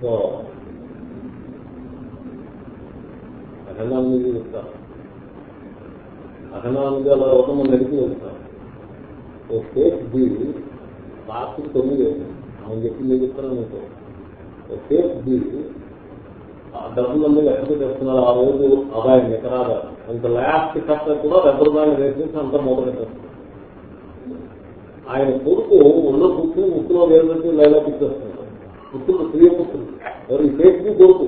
సో అఖండాన్ని చెప్తాను అఖండానికి అలా ఒక మంది నడిపి వెళ్తాను ఓ స్టేట్ బి రాత్రి తొమ్మిది అవును చెప్పింది చెప్తాను మీకు ఓ స్టేట్ బి డబ్బులన్నీ ఎక్కడ తెస్తున్నారు ఆ రోజు ఆదాయం ఎకరాగా అంత లాస్ట్ కష్ట కూడా రబ్బర్ బ్యాండ్ వేసేసి అంత మూట ఆయన కొడుకు ఉన్న కూర్చుని ముక్కులో వేరుపెట్టి లైలా పిచ్చేస్తున్నారు పుట్టులు స్త్రీ పుట్టులు ఎవరు సేఫ్టీ కొడుకు?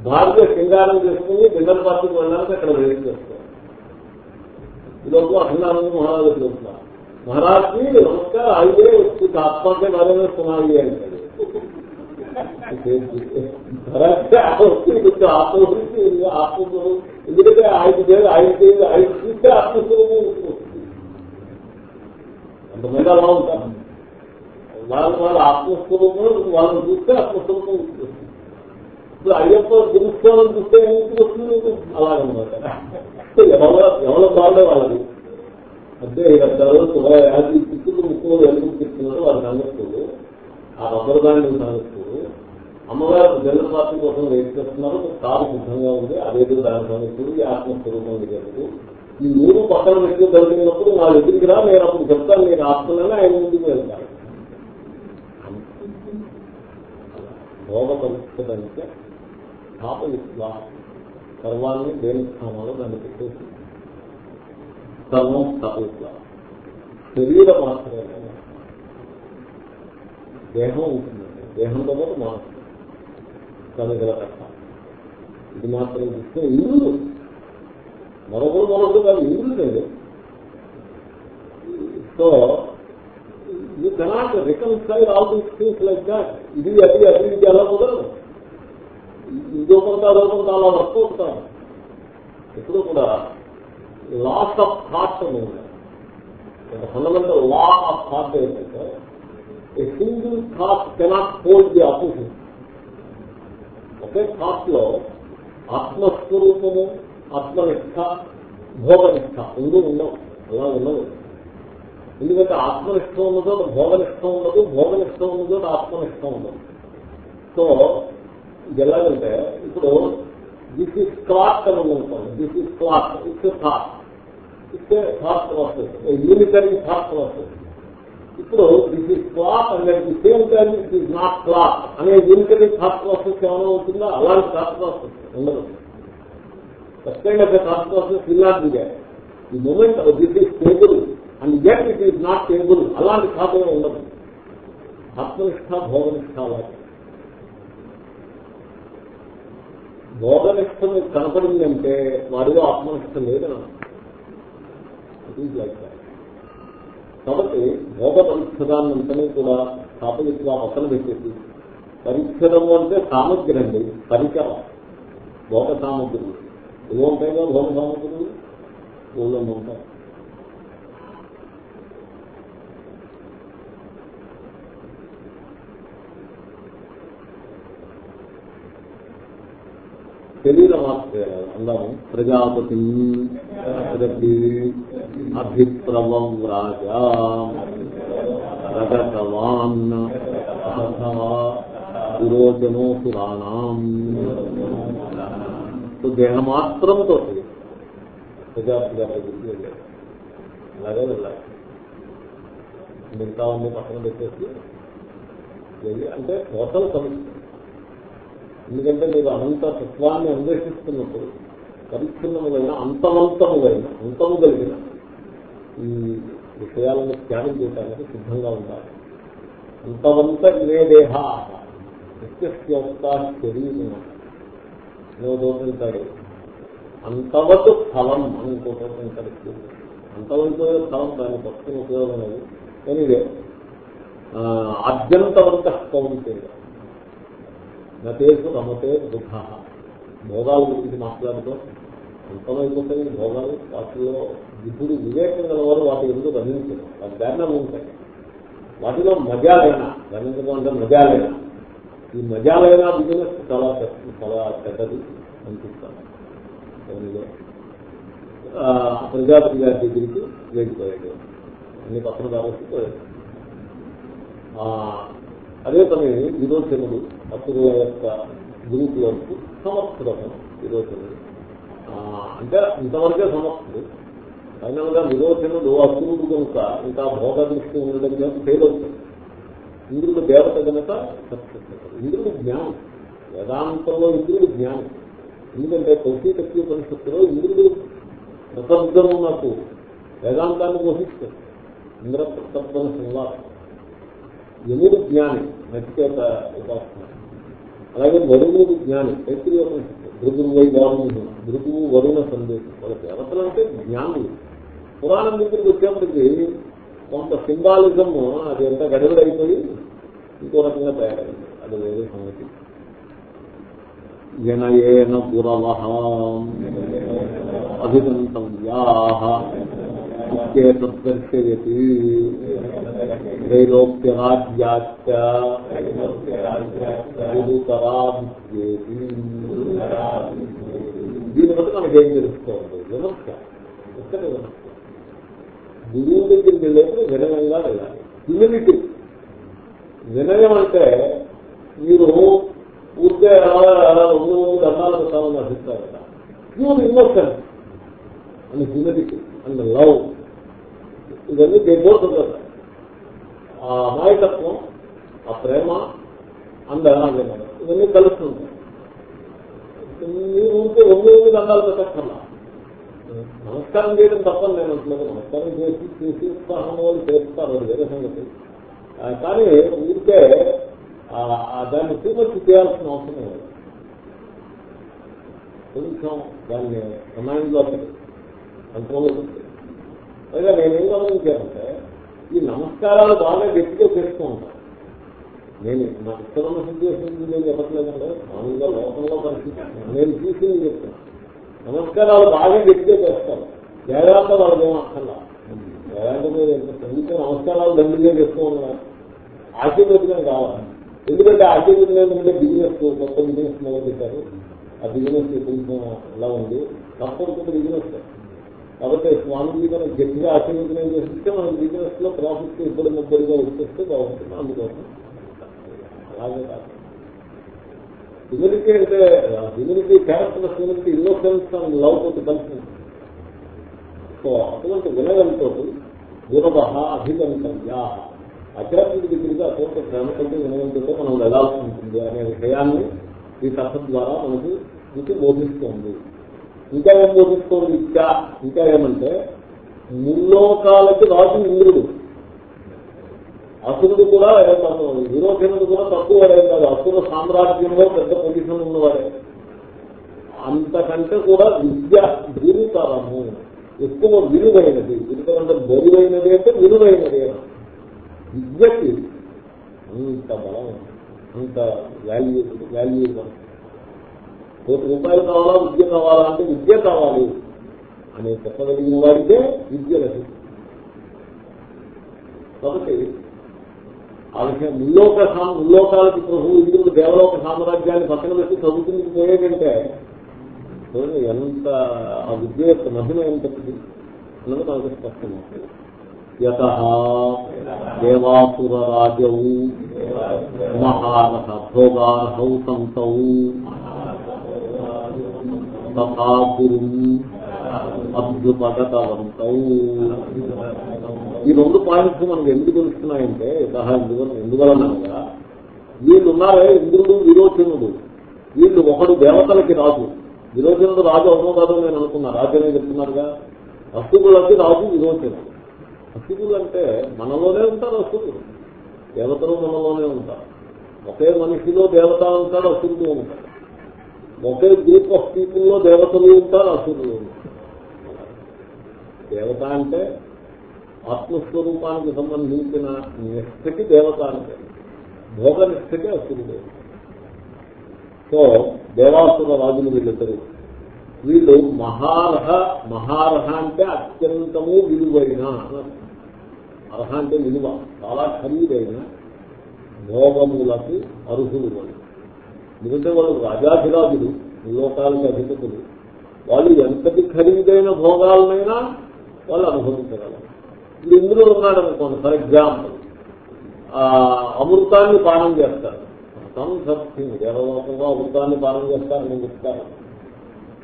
భార్య సింగారం చేసుకుని డిన్నర్ పార్టీకి వెళ్ళడానికి అక్కడ వేసి చేస్తారు ఇదొక అభినందన మహారాజు పిలుస్తున్నారు మహారాజ్కి నమస్కారం అయితే వచ్చి ఆత్మకే బాగా అంటే అంటాడు కొంచెం ఆత్మ ఆత్మ ఎందుకంటే ఆయన చేయాలి ఆయన చేయాలి ఆయన చూస్తే ఆత్మస్వరూపం వస్తుంది అంతమంది అలా ఉంటారు వాళ్ళ వాళ్ళ ఆత్మస్వరూపం వాళ్ళని చూస్తే ఆత్మస్వరూపం వస్తుంది ఇప్పుడు అయ్యప్ప గురుస్థానం చూస్తే ఏమిటి వస్తుంది అలాగనమాట ఎవరో ఎవరో బాగుండే వాళ్ళది అంటే ఇదంటారు యాభై చిక్కులు ముక్కులు ఎందుకు చెప్తున్నారు వాళ్ళ సంగతులు ఆ రబ్బర్ బ్యాండ్ సంగతులు అమ్మవారు జనరల్ పార్టీ కోసం వెయిట్ చేస్తున్నారు కారు సిద్ధంగా ఉంది. అదేదో దాని ఈ ఆత్మస్వరూపం జరుగుతూ ఈ మూడు పక్కన వ్యక్తి దొరికినప్పుడు నా దగ్గరికి రా నేను అప్పుడు చెప్తాను నేను ఆత్మలని ఆయన ముందుకు వెళ్తాను భోగ పరిస్థితి పాప విశ్వా సర్వాన్ని దేని స్థానంలో దాన్ని పెట్టేసి సర్వం స్థాపిస్తా శరీరం మాత్రమే. దేహం ఉంటుందండి దేహంతో పాటు మనసు. కనుగల ఇది మాత్రం చూస్తే ఇంద్రుడు మరొకరు మరొకరు కాదు ఇంద్రుడు లేదు. So you cannot reconcile all these things like that ఇది అది అది ఇది అలా కుదరదు? ఇదో కొంత అదో కొంత అలా వర్క్ అవుతాను ఎప్పుడు కూడా లాస్ ఆఫ్ థాట్స్ అని ఫండమెంటల్ లా ఆఫ్ థాట్ ఏంటంటే a single thought cannot hold the opposite ఒకే థాట్లో ఆత్మస్వరూపము ఆత్మనిష్ట భోగనిష్ట రెండు ఉండవు. అలా ఉండవు. ఎందుకంటే ఆత్మనిష్టం ఉన్నదో భోగనిష్టం ఉండదు భోగనిష్టం ఉన్నదో ఆత్మనిష్టం ఉండదు. సో ఇది ఎలాగంటే ఇప్పుడు దిస్ ఇస్ క్లాత్ అని అనుకోండి this is cloth it's thought it's thought process unitary thought process ఇప్పుడు దిస్ ఇస్ క్లాత్ అనేది same time it is not cloth అనే యూనిటరీ థాట్ ప్రాసెస్ ఏమైనా ఉంటుందా? అలాంటి థాట్ ప్రాసెస్ ఉండదు. Sustain of thought process will not ఈ moment this is table and get it is not table అలాంటి థాట్ ఉండదు. ఆత్మనిష్ట భోగనిష్ట అలాగే. భోగనిష్ట మీకు కనపడిందంటే వాడిలో ఆత్మనిష్ట లేదని లైక్ దాట్ కాబట్టి భోగ పరిచ్ఛదాన్నంతని కూడా స్థాపనిగా పక్కన పెట్టేసి పరిచ్ఛదము అంటే సామగ్రి అండి పరికరం. భోగ సామగ్రి ఏవో ఉంటాయి కదా భోగ సామగ్రి? ఊళ్ళో ఉంటాయి. శరీర మాత్రే అందాము ప్రజాపతి. అభిప్రవం రాజా రగతవాన్ పురోజనో పురాణం దేహమాత్రంతో ప్రజాపతి గారి అలాగే వెళ్ళాలి మిగతా ఉంది పక్కన పెట్టేసి అంటే టోటల్ సమస్య ఎందుకంటే మీరు అనంత తత్వాన్ని అన్వేషిస్తున్నప్పుడు పరిచ్ఛిన్నములైన అంతమంతములైన అంతము కలిగిన ఈ విషయాలను త్యాగం చేయడానికి సిద్ధంగా ఉండాలి. అంతవంత ఇవే దేహ. నిత్యస్యోక్త శరీరం. దోషించాడు. అంతవత్ ఫలం అని ఇంకో అంతవంత ఫలం దాని పక్కన ఉపయోగం లేదు. కానీ ఇదే అత్యంతవంత కౌంటేయ నటేసు రమతే దుఃఖ భోగాల గురించి మాట్లాడుతూ అంతమైపోతాయి భోగాలు వాటిలో ఇప్పుడు వివేకం గలవారు వాటి ఎందుకు వర్ణించరు వాటి దారుణం ఉంటాయి వాటిలో మజాలైనా గమనించడం అంటే మజాలైనా. ఈ మజాలైనా బిజినెస్ చాలా చాలా పెద్దది అనిపిస్తాను ప్రజాపతి గారి దగ్గరికి వెళ్ళిపోయాడు. అన్ని పక్కన కాబట్టి పోయాడు. అదే పని విరోచనుడు అప్పుడు యొక్క గ్రూప్ వరకు సమర్థుడు అతను విరోచనుడు అంటే ఇంతవరకే సమర్థుడు ఫైనల్గా విరోచనుడు అసురుడు కనుక ఇంకా భోగ దృష్టి ఉండడం కనుక ఫెయిల్ అవుతుంది ఇంద్రుడు దేవత కనుక ఇంద్రుడు జ్ఞానం. వేదాంతంలో ఇంద్రుడు జ్ఞానం. ఎందుకంటే కౌశీ తక్కువ పరిస్థితుల్లో ఇంద్రుడు ప్రసబ్దము నాకు వేదాంతాన్ని పోషిస్తాడు ఇంద్ర ప్రసబ్దం సంవాసం యముడు జ్ఞాని నచికేత ఉపాసన. అలాగే వరుణుడు జ్ఞాని తైత్రీయ భృగురు వై వారుణుడు భృగువు వరుణ సందేశం. వాళ్ళ దేవతలు అంటే జ్ఞానులు. పురాణం దగ్గరికి వచ్చేప్పటికి కొంత సింబాలిజం అది ఎంత గడబడైపోయి ఇంకో రకంగా తయారైంది. అది వేరే సంగతి. జనయేన పురవ అభిగంతవ్యా దర్శయతి దీని బట్టి మనకేం తెలుసుకోవాలి తెలుస్తోంది? విమర్శ. ఎక్కడ విమర్శ. గురువు దగ్గరికి వెళ్ళేప్పుడు వినయంగా వెళ్ళాలి. హ్యూమినిటీ వినయం అంటే మీరు ఊరికే అలా అలా రెండు మూడు దండాలు పెట్టాలని అభిప్రాయం కదా. Pure emotion and humanity and love ఇవన్నీ దేపోతుంది కదా ఆ అమాయకత్వం ఆ ప్రేమ అండ్ ఇవన్నీ కలుస్తుంటాయి. మీరు ఉంటే రెండు రెండు దండాలు పెట్టక్కర్లా. నమస్కారం చేయడం తప్పని నేను అంటున్నాను నమస్కారం చేసి చేసి ఉత్సాహం వాళ్ళు చేస్తారు అది వేరే సంగతి. కానీ ఊరికే దాన్ని సూపర్చి చేయాల్సిన అవసరం లేదు. కొంచెం దాన్ని మైండ్లో కంట్రోల్లో పైగా నేనేం గమనించానంటే ఈ నమస్కారాలు బాగా గట్టిగా చేస్తూ ఉంటాను నేను నా ఇష్టమైన సిచ్యువేషన్ నేను చెప్పట్లేదంటే మామూలుగా లోకంలో పరిస్థితి. నేను చూసి నేను చెప్తాను. నమస్కారాలు బాగా గట్టిగా చేస్తారు వేదాంత వాళ్ళకి ఏం అక్కర్లా వేదాంత మీద ఎందుకంటే నమస్కారాలు దండిగా చేస్తూ ఉన్నారు ఆశీర్వదనం కావాలి. ఎందుకంటే ఆశీర్వదనం ఏంటంటే బిజినెస్ కొత్త బిజినెస్ మొదలు పెట్టారు. ఆ బిజినెస్ కొంచెం ఎలా ఉంది. తప్పకుండా బిజినెస్ కాబట్టి స్వామిజీ మనం గట్టిగా ఆశీర్వదనం చేస్తే మన బిజినెస్లో ప్రాఫిట్ ఇబ్బంది ముబ్బడిగా వచ్చేస్తే బాగుంటుంది. అందుకోసం అలాగే కాదు. హ్యూమినిటీ అంటే humanity character humanity innocence and love తోటి కలిసి సో అటువంటి వినయంతో గురవ అభిగంతవ్యా. అధ్యాత్మిక దగ్గరికి అటువంటి ప్రేమకంటే వినయంతో మనం వెళ్ళాల్సి ఉంటుంది అనే విషయాన్ని ఈ కథ ద్వారా మనకు ఇది బోధిస్తోంది. ఇంకా ఏం బోధిస్తోంది? ఇంకా ఇంకా ఏమంటే ముల్లోకాలకి రాజు ఇంద్రుడు. అసురుడు కూడా విరోచనుడు కూడా తక్కువ వాడే కాదు. అసుర సామ్రాజ్యంలో పెద్ద పొజిషన్ ఉన్నవాడే. అంతకంటే కూడా విద్య గురుతరము. ఎక్కువ విలువైనది. ఎందుకంటే బరువైనది అంటే విలువైనది విద్యకి అంత బలం అంత వాల్యూ వాల్యూ కోటి రూపాయలు కావాలా? విద్య కావాలా అంటే విద్య కావాలి. అనే చెప్పగలిగిన వాడికే విద్య లభిస్తుంది. కాబట్టి ఆ ముల్లోక ముల్లోకాలకి ప్రభు ఇంద్రుడు దేవలోక సామ్రాజ్యాన్ని పక్కన పెట్టి చదువుతుంది పోయేటంటే ఎంత ఆ విద్య యొక్క మహిమ ఎంతటి అన్నది మనకు స్పష్టమవుతుంది యత దేవాసురరాజౌ మహారథ భోగార్హౌ సంతౌ తథా గురుం అద్భుతగతవంతౌ ఈ రెండు పాయింట్స్ మనకు ఎందుకు తెలుస్తున్నాయంటే సహా ఎందువల్ల ఎందువలనగా వీళ్ళు ఉన్నారే ఇంద్రుడు విరోచనుడు. వీళ్ళు ఒకడు దేవతలకి రాజు. విరోచనుడు రాజు అవునో కాదో నేను అనుకున్నా రాజు చెప్తున్నారుగా? అస్తుకులకి రాజు విరోచనుడు. అస్తుకులు అంటే మనలోనే ఉంటారు అస్తుకులు. దేవతలు మనలోనే ఉంటారు. ఒకే మనిషిలో దేవత ఉంటాడు అసురుడు ఉంటాడు ఒకే గ్రూప్ ఆఫ్ పీపుల్లో దేవతలు ఉంటారు అసురులు ఉంటారు. దేవత అంటే ఆత్మస్వరూపానికి సంబంధించిన నిష్ఠకి దేవత అంటే భోగ నిష్ఠకి అసురుడు. సో దేవాసుర రాజులు వీళ్ళిద్దరు. వీళ్ళు మహారహ మహారహ అంటే అత్యంతము విలువైన అర్హ అంటే విలువ చాలా ఖరీదైన భోగములకు అర్హులు వాళ్ళు. ఎందుకంటే వాళ్ళు రాజాధిరాజులు లోకాలకు అధిపతులు. వాళ్ళు ఎంతటి ఖరీదైన భోగాలనైనా వాళ్ళు అనుభవించగలరు. ఇప్పుడు ఇంద్రుడు ఉన్నాడు అనుకోండి ఫర్ ఎగ్జాంపుల్ ఆ, అమృతాన్ని పానం చేస్తారు. సమ్ సంథింగ్ దేవలోకంలో అమృతాన్ని పానం చేస్తారు నేను చెప్తాను.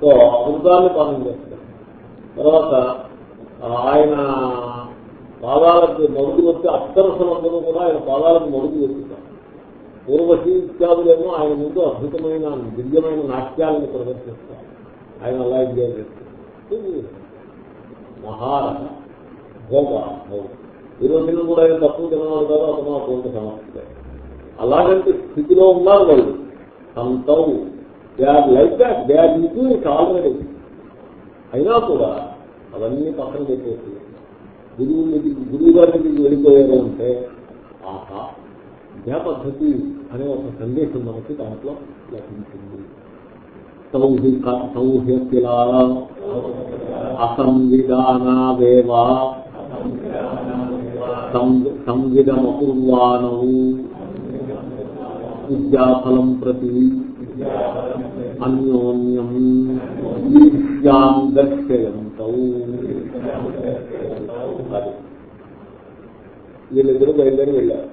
సో అమృతాన్ని పానం చేస్తారు. తర్వాత ఆయన పాదాలకు మరుగు వచ్చి అప్సరసలందరూ కూడా ఆయన పాదాలకు మరుగు వెతుకుతారు పూర్వశీ ఇత్యాదులేమో ఆయన ముందు అద్భుతమైన దివ్యమైన నాట్యాలను ప్రదర్శిస్తారు. ఆయన అలా ఎంజాయ్ చేస్తారు? మహారాజ భోగ భోగ ఈ రోజున కూడా ఆయన తక్కువ తినవాడు కాదు అతను అటువంటి సమస్య అలాగంటే స్థితిలో ఉన్నారు వాళ్ళు. సంతవు they are like that they are into it already అయినా కూడా అవన్నీ పక్కన పెట్టేసి గురువు మీద గురువు గారి దగ్గరికి వెళ్ళిపోయారు అంటే ఆహా విద్యా పద్ధతి అనే ఒక సందేశం మనకి దాంట్లో లభించింది. సౌహిక సౌహ్యశిలా అసంవిధానావేవా సంవిధమకుర్వాణౌ విద్యాఫలం ప్రతి అన్యోన్యం విద్యాం దర్శయంతౌ. వీళ్ళిద్దరూ బయలుదేరి వెళ్ళారు.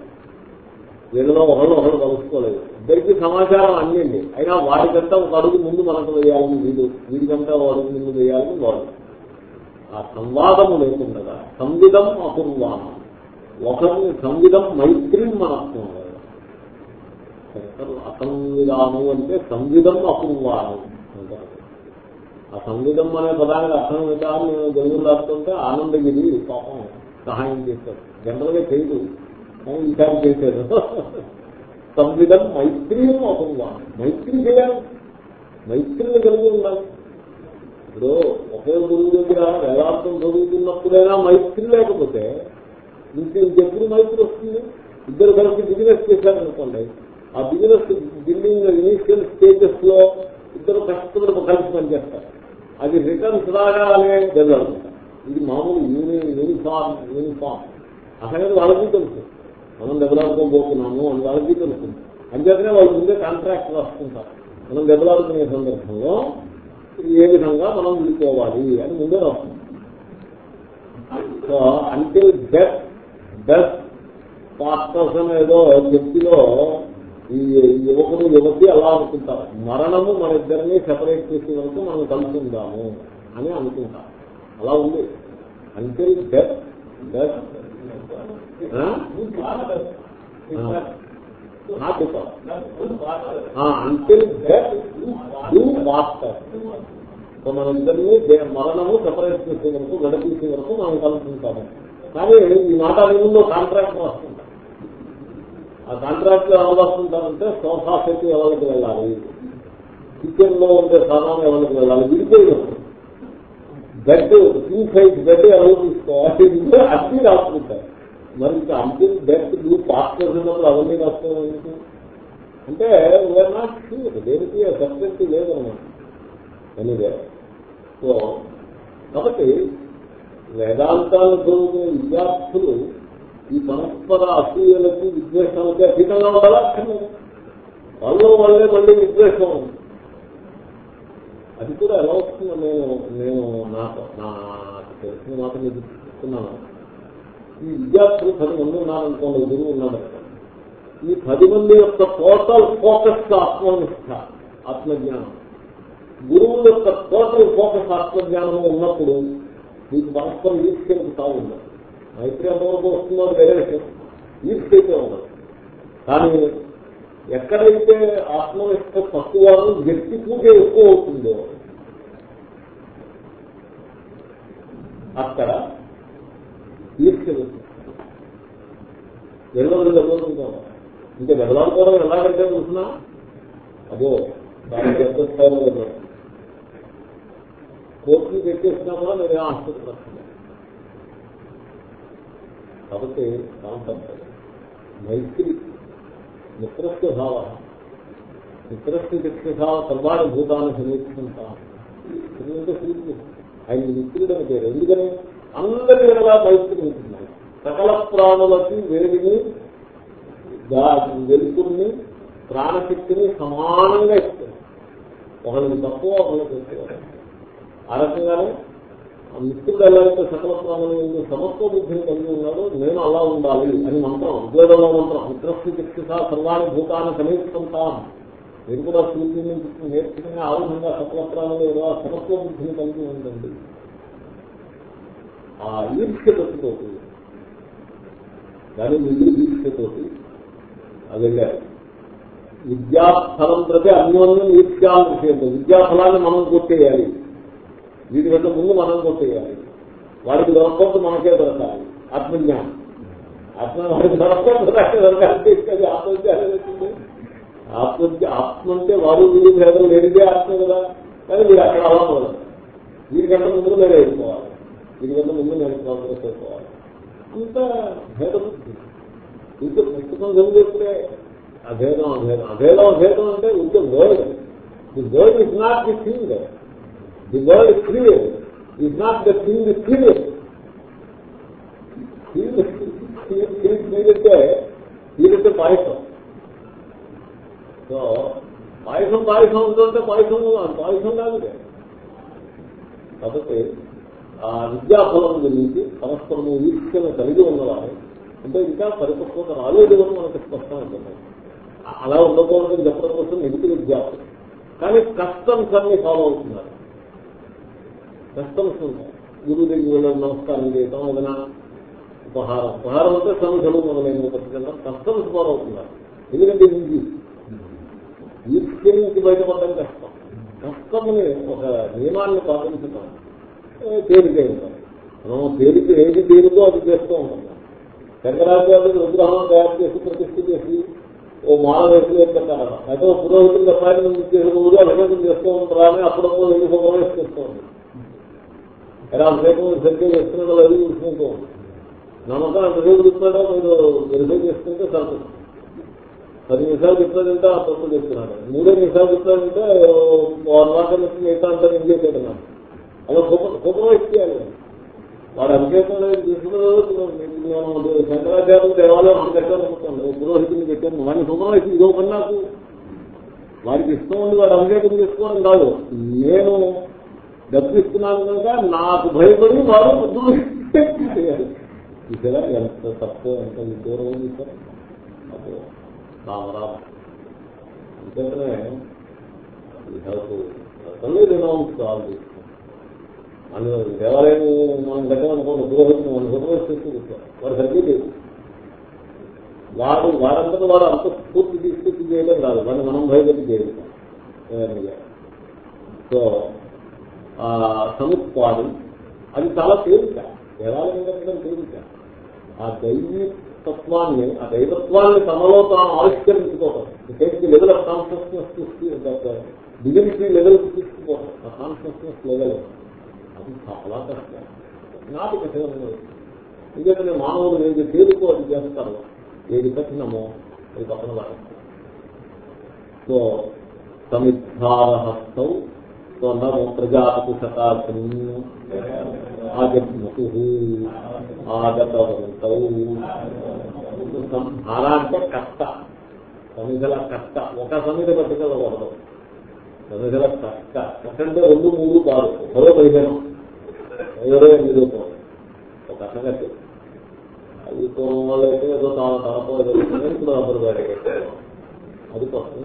వీళ్ళలో ఒకళ్ళు ఒకళ్ళు కలుసుకోలేదు. ఇద్దరికి సమాచారం అందింది అయినా వాడికంతా ఒక అడుగు ముందు మనకు వేయాలని వీడు. వీడికంతా ఒక అడుగు ముందు వేయాలని వాడు. ఆ సంవాదము లేకుండా సంవిధం అపూర్వానం ఒకరిని సంవిధం మైత్రిని మనత్వం అసంవిధానం అంటే సంవిధం అపూర్వానం అంటారు. ఆ సంవిధం అనే పదానికి అర్థం విధానం నేను తెలుగులో రాస్తుంటే ఆనందగిరి పాపం సహాయం చేశారు. జనరల్గా చేయదు. కానీ ఈసారి చేశారు సంవిధం మైత్రియం అపూర్వానం మైత్రి చేయాలి మైత్రిని కలిగి ఉండాలి. ఇప్పుడు ఒకే గురువు దగ్గర వేదాంతం చదువుతున్నప్పుడైనా మైత్రి లేకపోతే ఇంక ఇంకెప్పుడు మైత్రి వస్తుంది? ఇద్దరు కలిసి బిజినెస్ చేశారనుకోండి. ఆ బిజినెస్ బిల్డింగ్ ఇనీషియల్ స్టేజెస్లో ఇద్దరు కష్టపడి కలిసి పనిచేస్తారు. అది రిటర్న్స్ రాగానే దెబ్బలాడుకుంటారు ఇది మామూలు యూని యూనిఫామ్ యూనిఫార్మ్ అసలు వాళ్ళకి తెలుసు. మనం దెబ్బలాడుకోబోతున్నాము అని వాళ్ళకి తెలుసు. అంచేతనే వాళ్ళు ముందే కాంట్రాక్ట్ రాసుకుంటారు. మనం దెబ్బలాడుకునే సందర్భంలో ఏ విధంగా మనం విడిపోవాలి అని ముందే రాస్తుంది. So until death death parts ఏదో వ్యక్తిలో ఈ యువకుడు యువతి అలా అనుకుంటారు. మరణము మన ఇద్దరిని సెపరేట్ చేసే వరకు మనం కలుసుకుందాము అని అనుకుంటారు. అలా ఉంది. Until death death until death do master so మన మరణము సపరేట్ చేసే వరకు గడపేసే వరకు మనం కలుపుకుంటాము కానీ ఈ మాట ముందు కాంట్రాక్ట్ రాస్తుంటాం ఆ కాంట్రాక్ట్లో ఎవరు వస్తుంటారంటే సోఫా సెట్ ఎవరికి వెళ్ళాలి? కిచెన్లో ఉండే సామాన్ ఎవరికి వెళ్ళాలి? విడిపోయి బెడ్ కింగ్ సైజ్ బెడ్ ఎవరు తీసుకోవాలి? అన్ని రాసుకుంటారు. మరి ఇంకా అంతిమ డెత్ నువ్వు పాస్ చేసినప్పుడు అవన్నీ రాసుకోవాలి అంటే వీఆర్ నాట్ క్యూర్ దేనికి సబ్జెక్ట్ లేదన్నమాట ఎనివే సో కాబట్టి వేదాంతాలు చదువుకునే విద్యార్థులు ఈ పరస్పర అసూయలకి విద్వేషాలకి అధికంగా ఉండాలా? వాళ్ళు వాళ్ళే మళ్ళీ విద్వేషం. అది కూడా ఎలా వస్తుందో నేను నేను నాకు నాకు తెలిసిన మాట నేను చెప్తున్నాను. ఈ విద్యార్థులు పది మంది ఉన్నారనుకోండి గురువు ఉన్నాడు ఈ పది మంది యొక్క టోటల్ ఫోకస్ ఆత్మనిష్ట ఆత్మజ్ఞానం. గురువు యొక్క టోటల్ ఫోకస్ ఆత్మజ్ఞానం ఉన్నప్పుడు మీకు పరస్పరం ఈర్ష్యకు తావు ఉండదు. మైత్రి ఎంతవరకు వస్తుందో వేరే విషయం. ఈర్ష్యైతే ఉండదు. కానీ ఎక్కడైతే ఆత్మనిష్ట తక్కువ వ్యక్తి పూజ ఎక్కువ అవుతుందో అక్కడ ఈర్ష్య వెళ్ళవలు దెబ్బలుంటాం ఇంకా దెబ్బలాడుకోవడం ఎలాగంటే చూసినా? అదో దానికి ఎంత స్థాయిలో వెళ్ళాం కోర్టుని పెట్టేసినా కూడా నేను ఆశ్చర్యపడుతున్నాను కాబట్టి కాంపల్సరీ మైత్రి మిత్రస్య భావ. మిత్రస్య మిత్రభావ సర్వాణి భూతాన్ని సమీక్షించాం ఎందుకంటే ఆయన మిత్రుడు అని పేరు. ఎందుకని? అందరి వినలా మైత్రి ఉంటున్నాయి సకల ప్రాణులకి వేడిని వెలుతుల్ని ప్రాణశక్తిని సమానంగా ఇస్తుంది ఒకరికి తక్కువ ఒకరికి ఎక్కువ. ఆ రకంగానే మిత్రుడు ఎలాగైతే సకల ప్రాణులు సమత్వ బుద్ధిని కలిగి ఉన్నాడో నేను అలా ఉండాలి అని మంత్రం ఉద్వేదంలో మంత్రం మిత్రస్థి చికిత్స సర్వాణి భూతాన్ని సమీక్షింటాం నేను కూడా సూర్యుడి నేర్చుకునే ఆ విధంగా సకల ప్రాణులు సమత్వ బుద్ధిని కలిగి ఉండండి. ఆ ఈర్ష్యతోటి దాని మిగిలి ఈర్ష్యతోటి అది విద్యాఫలం ప్రతి అన్యోన్యం ఈర్ష్యాల విషయంలో విద్యాఫలాన్ని మనం కొట్టేయాలి. వీటికంటే ముందు మనం కొట్టేయాలి. వాడికి దొరకకపోతే మనకే దొరకాలి. ఆత్మజ్ఞానం. ఆత్మ వాడికి దొరకకపోతే దొరకాలి. ఆత్మజ్ఞానం వచ్చింది ఆత్మ ఆత్మ అంటే వారు వీరు భేదం లేనిదే ఆత్మ కదా. కానీ మీరు అక్కడ అలా పోలేదు. వీరికంటే ముందు నేను వెళ్ళిపోవాలి వీరికంటే ముందు నేను ప్రోగ్రెస్ అయిపోవాలి ఇంత భేదం ఇంకా పుస్తకం చదివేస్తే అభేదం అభేదం. అభేదం అభేదం అంటే ఇంత world. The world is not the thing the world clear is not the thing clear మీరంటే మీరంటే పాయసం. సో పాయసం పాయసం ఉంటుంటే పాయసం పాయసం కాదు కాబట్టి విద్యాఫలం గురించి పరస్పరము వీక్షణ కలిగి ఉన్నవారు అంటే ఇంకా పరిపక్వత రాలేదు అని మనకు స్పష్టమవుతుంది అలా ఉండకూడదని చెప్పడం కోసం నెగిటివ్ విద్యార్థులు కానీ కస్టమ్స్ అన్ని ఫాలో అవుతున్నారు. కస్టమ్స్ ఉన్నాయి. గురువు దగ్గర వెళ్ళడం నమస్కారం చేయటం ఏదైనా ఉపహారం. ఉపహారం అంటే సంఘలు మొదలైన పట్టుకెళ్ళడం కస్టమ్స్ ఫాలో అవుతున్నారు. ఎందుకంటే ఇది వీక్షణ నుంచి బయటపడడం కష్టం. కష్టమని ఒక నియమాన్ని పాటించడం తేలికే ఉంటాం మనం తేలిక ఏది తేలికో అది చేస్తూ ఉంటాం. శంకరాచార్యులు విగ్రహం తయారు చేసి ప్రతిష్ఠ చేసి ఓ మాల వేసి ఎత్తుకుంటారు అయితే ఓ పురోహితులు తప్పాయన చేసే అభిషేకం చేస్తూ ఉంటారా అని అప్పుడప్పుడు వెళ్ళి ఉపవేశ చేస్తూ ఉంటారు. ఎలా అభిషేకం సరిగ్గా చేస్తున్నదో అది చూసుకుంటూ ఉంటాం నమ్మకం ఎంతసేపు చెప్తాడో మీరు వెరిఫై చేసుకుంటే సరిపోతుంది పది నిమిషాలు చెప్తాడంటే ఆ తప్పు చెప్తున్నాడు. మూడే నిమిషాలు చెప్తాడంటే వారం మిగతా అంతా ఎంజాయ్ చేయడం అలా సూపర్వైజ్ చేయాలి వాడు అభిషేకం తీసుకున్న శంకరాచార్య దేవాలయం అంత కట్టాను అనుకోండి పురోహితుని పెట్టాను వాడిని సూపర్వైజ్ ఇదో పని నాకు. వాడికి ఇష్టం ఉంది వాడు అభిషేకం చేసుకోవడం కాదు. నేను డబ్బు ఇస్తున్నాను కనుక నాకు భయపడి వాడు చేయాలి చూసారా? ఎంత తక్కువ ఎంత దూరం ఉంది సార్. అదే రామరామ. హెల్త్ తల్లి రినౌన్స్ కావాలి అందులో దేవాలయం మనం కట్టామనుకోండి పురోహితులు మన సూపర్వైజ్ చేస్తూ కూర్చోాలి వాడు సరిగ్గా లేదు వాడు వారంతటా వాడు అంత స్ఫూర్తి తీసుకొచ్చి చేయడం కాదు. వాడిని మనం భయపెట్టి చేయగలుగుతాం సో ఆ సముత్పాదం అది చాలా తేలిక. దేవాలయం కట్టడం తేలిక. ఆ దైవీ తత్వాన్ని ఆ దైవత్వాన్ని తమలో తాను ఆవిష్కరించుకోవటం. Take level of consciousness dignity level తీసుకుపోవడం ఆ కాన్షియస్నెస్ లెవెల్ అది చాలా కష్టం. నాటి కఠినమైన ఎందుకంటే మానవులు ఏది తేలికో అది చేస్తారు ఏది కఠినమో అది పక్కన పడతారు సో సమిద్ధారహస్తౌ సో నమో ప్రజాపతి శతాకం ఆగమతు ఆగతవంతౌ. సంహార అంటే కష్ట. సమిధల కష్ట. ఒక సమిధ పట్టుకెళ్ళకూడదు. సమిధల కష్ట. కష్టంటే రెండు మూడు కాదు మరో పదిహేను. ఇరవై ఎనిమిది ఒక సంగతి అది పూర్వం వల్ల అయితే ఏదో తాను తనతో జరుగుతుంది ఇప్పుడు అందరూ బయటకి అది కోసం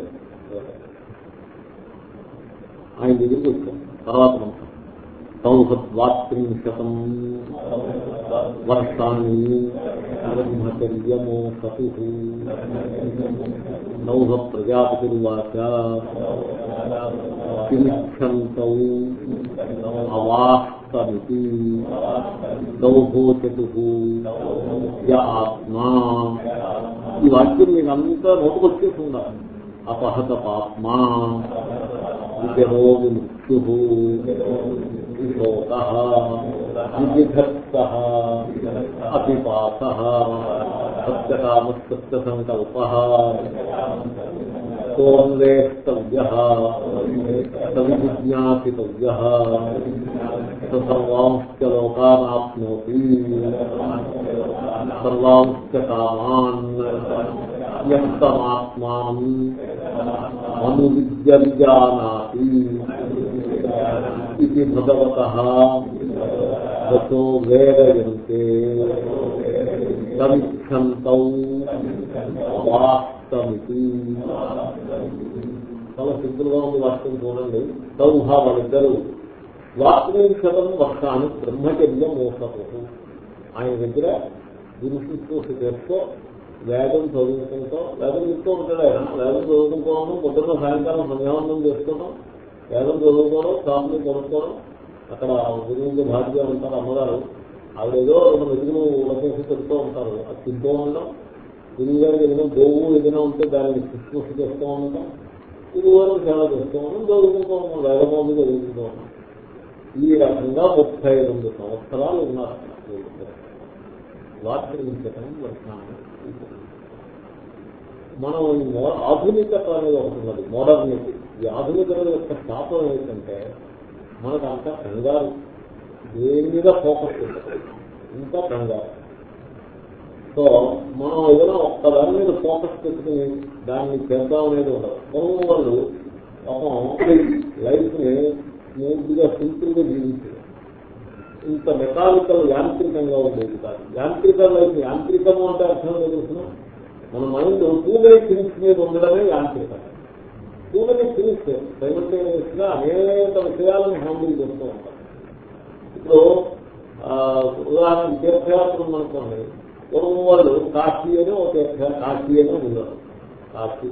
ఆయన దగ్గరికి వచ్చాం తర్వాత మనం సౌహద్వాత్రింశతం. వర్షాన్ని బ్రహ్మచర్యమో సతు నౌహ ప్రజాపతిర్వాచ కిమిచ్చంతౌ అవాస్తమితి. దౌభోచతు య ఆత్మా. ఈ వాక్యం మీకు అంతా నోటుకొచ్చేసి అపహత పాత్మా విజరో విముక్తు. विभोतः विभक्तः अपिपातः सत्यकामस्तत्त्वसङ्कल्पः सोन्वेष्टव्यः सविजिज्ञासितव्यः स सर्वांश्च लोकानाप्नोति सर्वांश्च ఇది భగవత దశో వేదయంతే సమిక్షంతౌ వాస్తమితి చాలా సింపుల్గా ఉంది వాక్యం చూడండి. సౌహ వాళ్ళిద్దరు వాత్మీక్షతం వస్తాను బ్రహ్మచర్యం మోసపోతు ఆయన దగ్గర గురు శుశ్రూష చేస్తూ వేదం చదువుకుంటాం వేదం చెప్తూ ఉంటాడు ఆయన. వేదం చదువుకుంటాను పొద్దున్న సాయంకాలం సంధ్యావందం చేసుకోవడం వేదం చదువుకోవడం షాపుని కొనుక్కోవడం అక్కడ గురువుకి భార్య ఉంటారు అమ్మగారు. ఆవిడేదో రెండు మెరుగులు ఉడకేసి చెప్తూ ఉంటారు. అది తింటూ ఉండడం గురువు గారికి ఏదైనా గోవు ఏదైనా ఉంటే దాన్ని శుశ్రూష చేస్తూ ఉండటం. గురువు గారికి సేవ చేస్తూ ఉండడం చదువుకుంటూ ఉన్నాం వేదమోది చదువుకుంటూ ఉన్నాం ఈ రకంగా ముప్పై రెండు సంవత్సరాలు ఉన్నారు. వార్షికం వర్షాన్ని మనం ఆధునికత అనేది ఒకటి ఉన్నది మోడర్నిటీ. ఈ ఆధునికత యొక్క శాపం ఏంటంటే మనకు అంత కంగారు. దేని మీద ఫోకస్ ఇంకా కంగారు. సో మనం ఏదైనా ఒక్క దాని మీద ఫోకస్ పెట్టుకుని దాన్ని చేద్దాం అనేది ఉండదు. పూర్వం వాళ్ళు పాపం లైఫ్ని స్మూత్గా సింపుల్గా జీవించారు ఇంత మెకానికల్ యాంత్రికంగా ఉండేది కాదు. యాంత్రిక లైఫ్ యాంత్రికము అంటే అర్థం తెలుసిన? మన మైండ్ టూ డే థింగ్స్ మీద ఉండడమే యాంత్రికం. టూ మెనీ థింగ్స్ సైమల్టేనియస్గా అనేక విషయాలను హ్యాండిల్ చేస్తూ ఉంటారు. ఇప్పుడు ఉదాహరణ తీర్థయాత్ర ఉందనుకోండి పూర్వం వాళ్ళు కాశీ అని ఒక తీర్థ కాశీ అని ఉన్నారు కాశీ.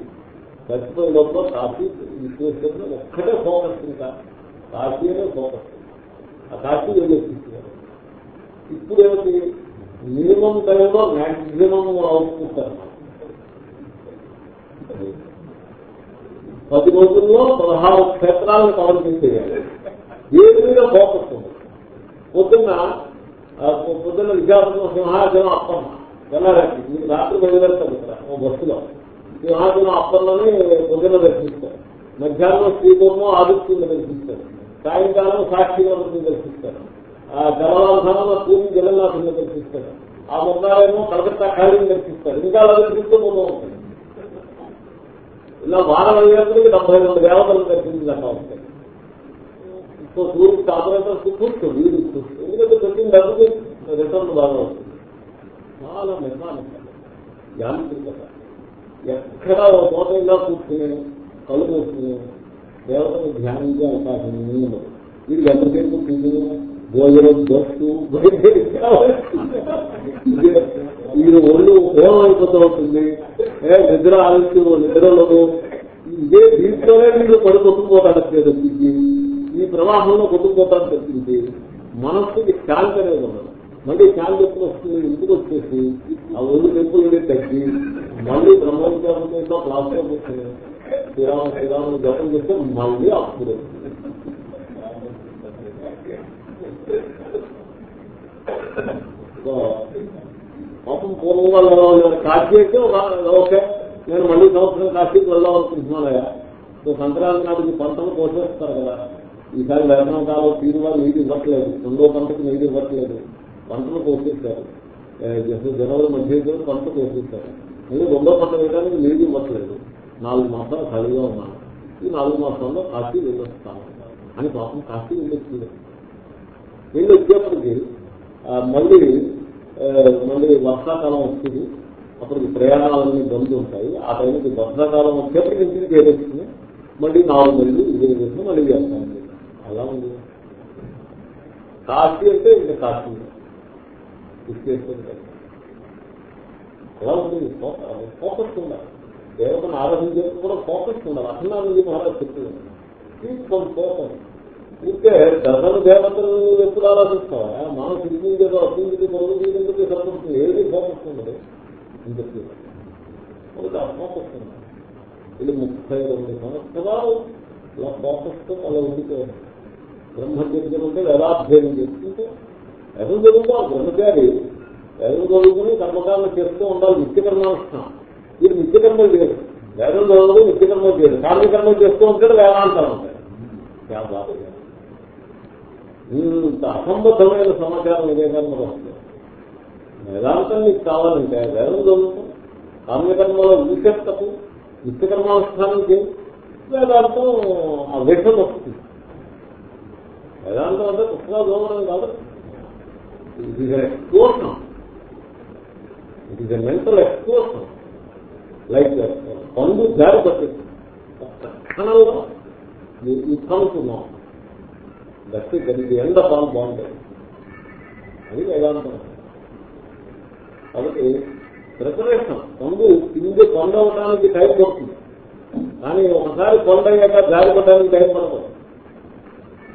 చచ్చిపోయే లోపల కాశీ విశ్లేషణ ఒక్కటే ఫోకస్ ఇంకా. కాశీ అనే ఫోకస్. ఆ కాశీ వెళ్ళేస్తున్నారు ఇప్పుడు ఏమిటి? మినిమం టైంలో మ్యాక్సిమం అవుతుంటారు పది రోజుల్లో పదహారు క్షేత్రాలను కవర్ చేసేయాలి. ఏది మీద ఫోకస్ ఉంది. పొద్దున్న పొద్దున్న విశాఖపట్నం సింహాచలం అప్పన్న. వెళ్ళాలండి. మీరు రాత్రి బయలుదేరుతారు ఇక్కడ ఓ బస్సులో. సింహాచలం అప్పన్నని పొద్దున్న దర్శిస్తారు. మధ్యాహ్నం శ్రీకూర్మం ఆదిత్యుని దర్శిస్తారు. సాయంకాలం సాక్షి సాక్షిని దర్శిస్తారు. ఆ జలవాసనంలో పూరి జగన్నాథుని దర్శిస్తారు. ఆ మొన్నారేమో కలకత్తా ఖాళీని దర్శిస్తారు. ఇంకా అలా దర్శిస్తూ ముందు ఉంటుంది ఇలా వారం అయ్యేందుకు డెబ్బై రెండు దేవతలు దర్శించినట్టు వస్తాయి సో సూర్యుడు తాపరేటర్స్ కూర్చో వీడు కూర్చో. ఎందుకంటే దొరికిన డబ్బుకి రిటర్న్ బాగా వస్తుంది. చాలా నిర్మాణం. యాంత్రికత ఎక్కడ ఒక చోట కూర్చుని కళ్ళు కూర్చుని దేవతను ధ్యానించే అవకాశం ఉండదు. వీడికి ఎంతసేపు కూర్చుంది భోజనం దొస్తు వీడు ఒళ్ళు హోమం అయిపోతూ ఉంటుంది. ఏ నిద్ర ఆలస్యం నిద్రలో ఇదే దీంట్లోనే వీడు పడి కొట్టుకుపోతాడు తప్పించి ఈ ప్రవాహంలో కొట్టుకుపోతాడు తప్పించి మనస్సుకి శాంతి అనేది ఉండదు. మళ్ళీ శాంతి ఎప్పుడు వస్తుంది? ఇంటికి వచ్చేసి? ఆ ఒళ్ళు నొప్పులు తగ్గి మళ్ళీ బ్రహ్మోద్యోగంతో క్లాస్లో కూర్చొని శ్రీరామ శ్రీరాములు జపం చేస్తే మళ్ళీ అప్పుడు పాపం పూర్వం వాళ్ళు కాశీ అయితే ఓకే నేను మళ్ళీ సంవత్సరం కాశీకి వెళ్దాం అనుకుంటున్నానయ్యా సో సంక్రాంతి నాటికి పంటలు కోసేస్తారు కదా. ఈసారి వేతనం కాలం వాళ్ళు నీటి ఇవ్వట్లేదు. రెండో పంటకు నీటి ఇవ్వట్లేదు. పంటలు కోసేస్తారు. జనవరి మధ్య పంట కోసేస్తారు. మళ్ళీ రెండో పంట వేయడానికి నీటి ఇవ్వట్లేదు. నాలుగు మాసాలు ఖాళీగా ఉన్నాను. ఈ నాలుగు మాసాల్లో కాశీ వెళ్ళొస్తాను. అని పాపం కాశీ వెళ్ళొచ్చింది. వీళ్ళు వచ్చేప్పటికి మళ్ళీ మళ్ళీ వర్షాకాలం వస్తుంది. అప్పటికి ప్రయాణాలన్నీ బంద్ ఉంటాయి. ఆ టైంకి వర్షాకాలం వచ్చేప్పటికి ఇంటికి చేరేస్తుంది మళ్ళీ నాలుగు నెలలు ఇదే చేసి మళ్ళీ చేస్తాం. అలా ఉంది. కాశీ అంటే ఇంకా కాశీ. విశ్లేషణ అలా ఉంటుంది ఫోకస్ ఉండాలి. దేవతను ఆరాధించేందుకు కూడా ఫోకస్ ఉండాలి. అసలు మహారాజ్ చెప్తుంది ఫోకస్ ఇంకే దర్శన దేవతలు ఎప్పుడు ఆరాధిస్తావా? మనం ఏదో అభివృద్ధి పొరుగు తీయడానికి సరిపడుతుంది ఏది ఫోకస్ ఉండదు అని చెప్పి ఒకటి ఆ ఇది ముప్పై రెండు సంవత్సరాలు ఇలా ఫోకస్తో అలా ఉండిపోయింది బ్రహ్మచర్యం అంటే అధ్యయనం చేసుకుంటే ఎవరు జరుగుతా బ్రహ్మచారి. ఎవరు చదువుకుని కర్మకాలను చేస్తూ ఉండాలి? నిత్యకర్మానుష్ఠానం వీడు నిత్యకర్మలు చేయరు ఎవరు చదువుకుని నిత్యకర్మలు చేయరు కార్మికర్మలు చేస్తూ ఉంటాడు వేదాంతాలు ఉంటాయి. ఇంత అసంబద్ధమైన సమాచారం ఇదే కర్మ వస్తుంది. వేదాంతం నీకు కావాలంటే వేదం చదువుతాం కామ్యకర్మల విశేషతకు నిత్యకర్మానుష్ఠానం చేయి. వేదాంతం ఆ విషం వస్తుంది. వేదాంతం అంటే పుస్తకాలు చదవడం కాదు. It is explosion it is a mental explosion like పండు జారి పట్టింది ఒక్క క్షణంలో ఈ కనుక్కున్నాం దట్ దట్ ఇది ఆఫ్ ఆల్ బాగుంటుంది. అది వేదాంతం. కాబట్టి ప్రిపరేషన్ పండు కింది కొండ అవడానికి టైం పడుతుంది. కానీ ఒకసారి కొండ అయ్యాక జారి పడడానికి టైం పడదు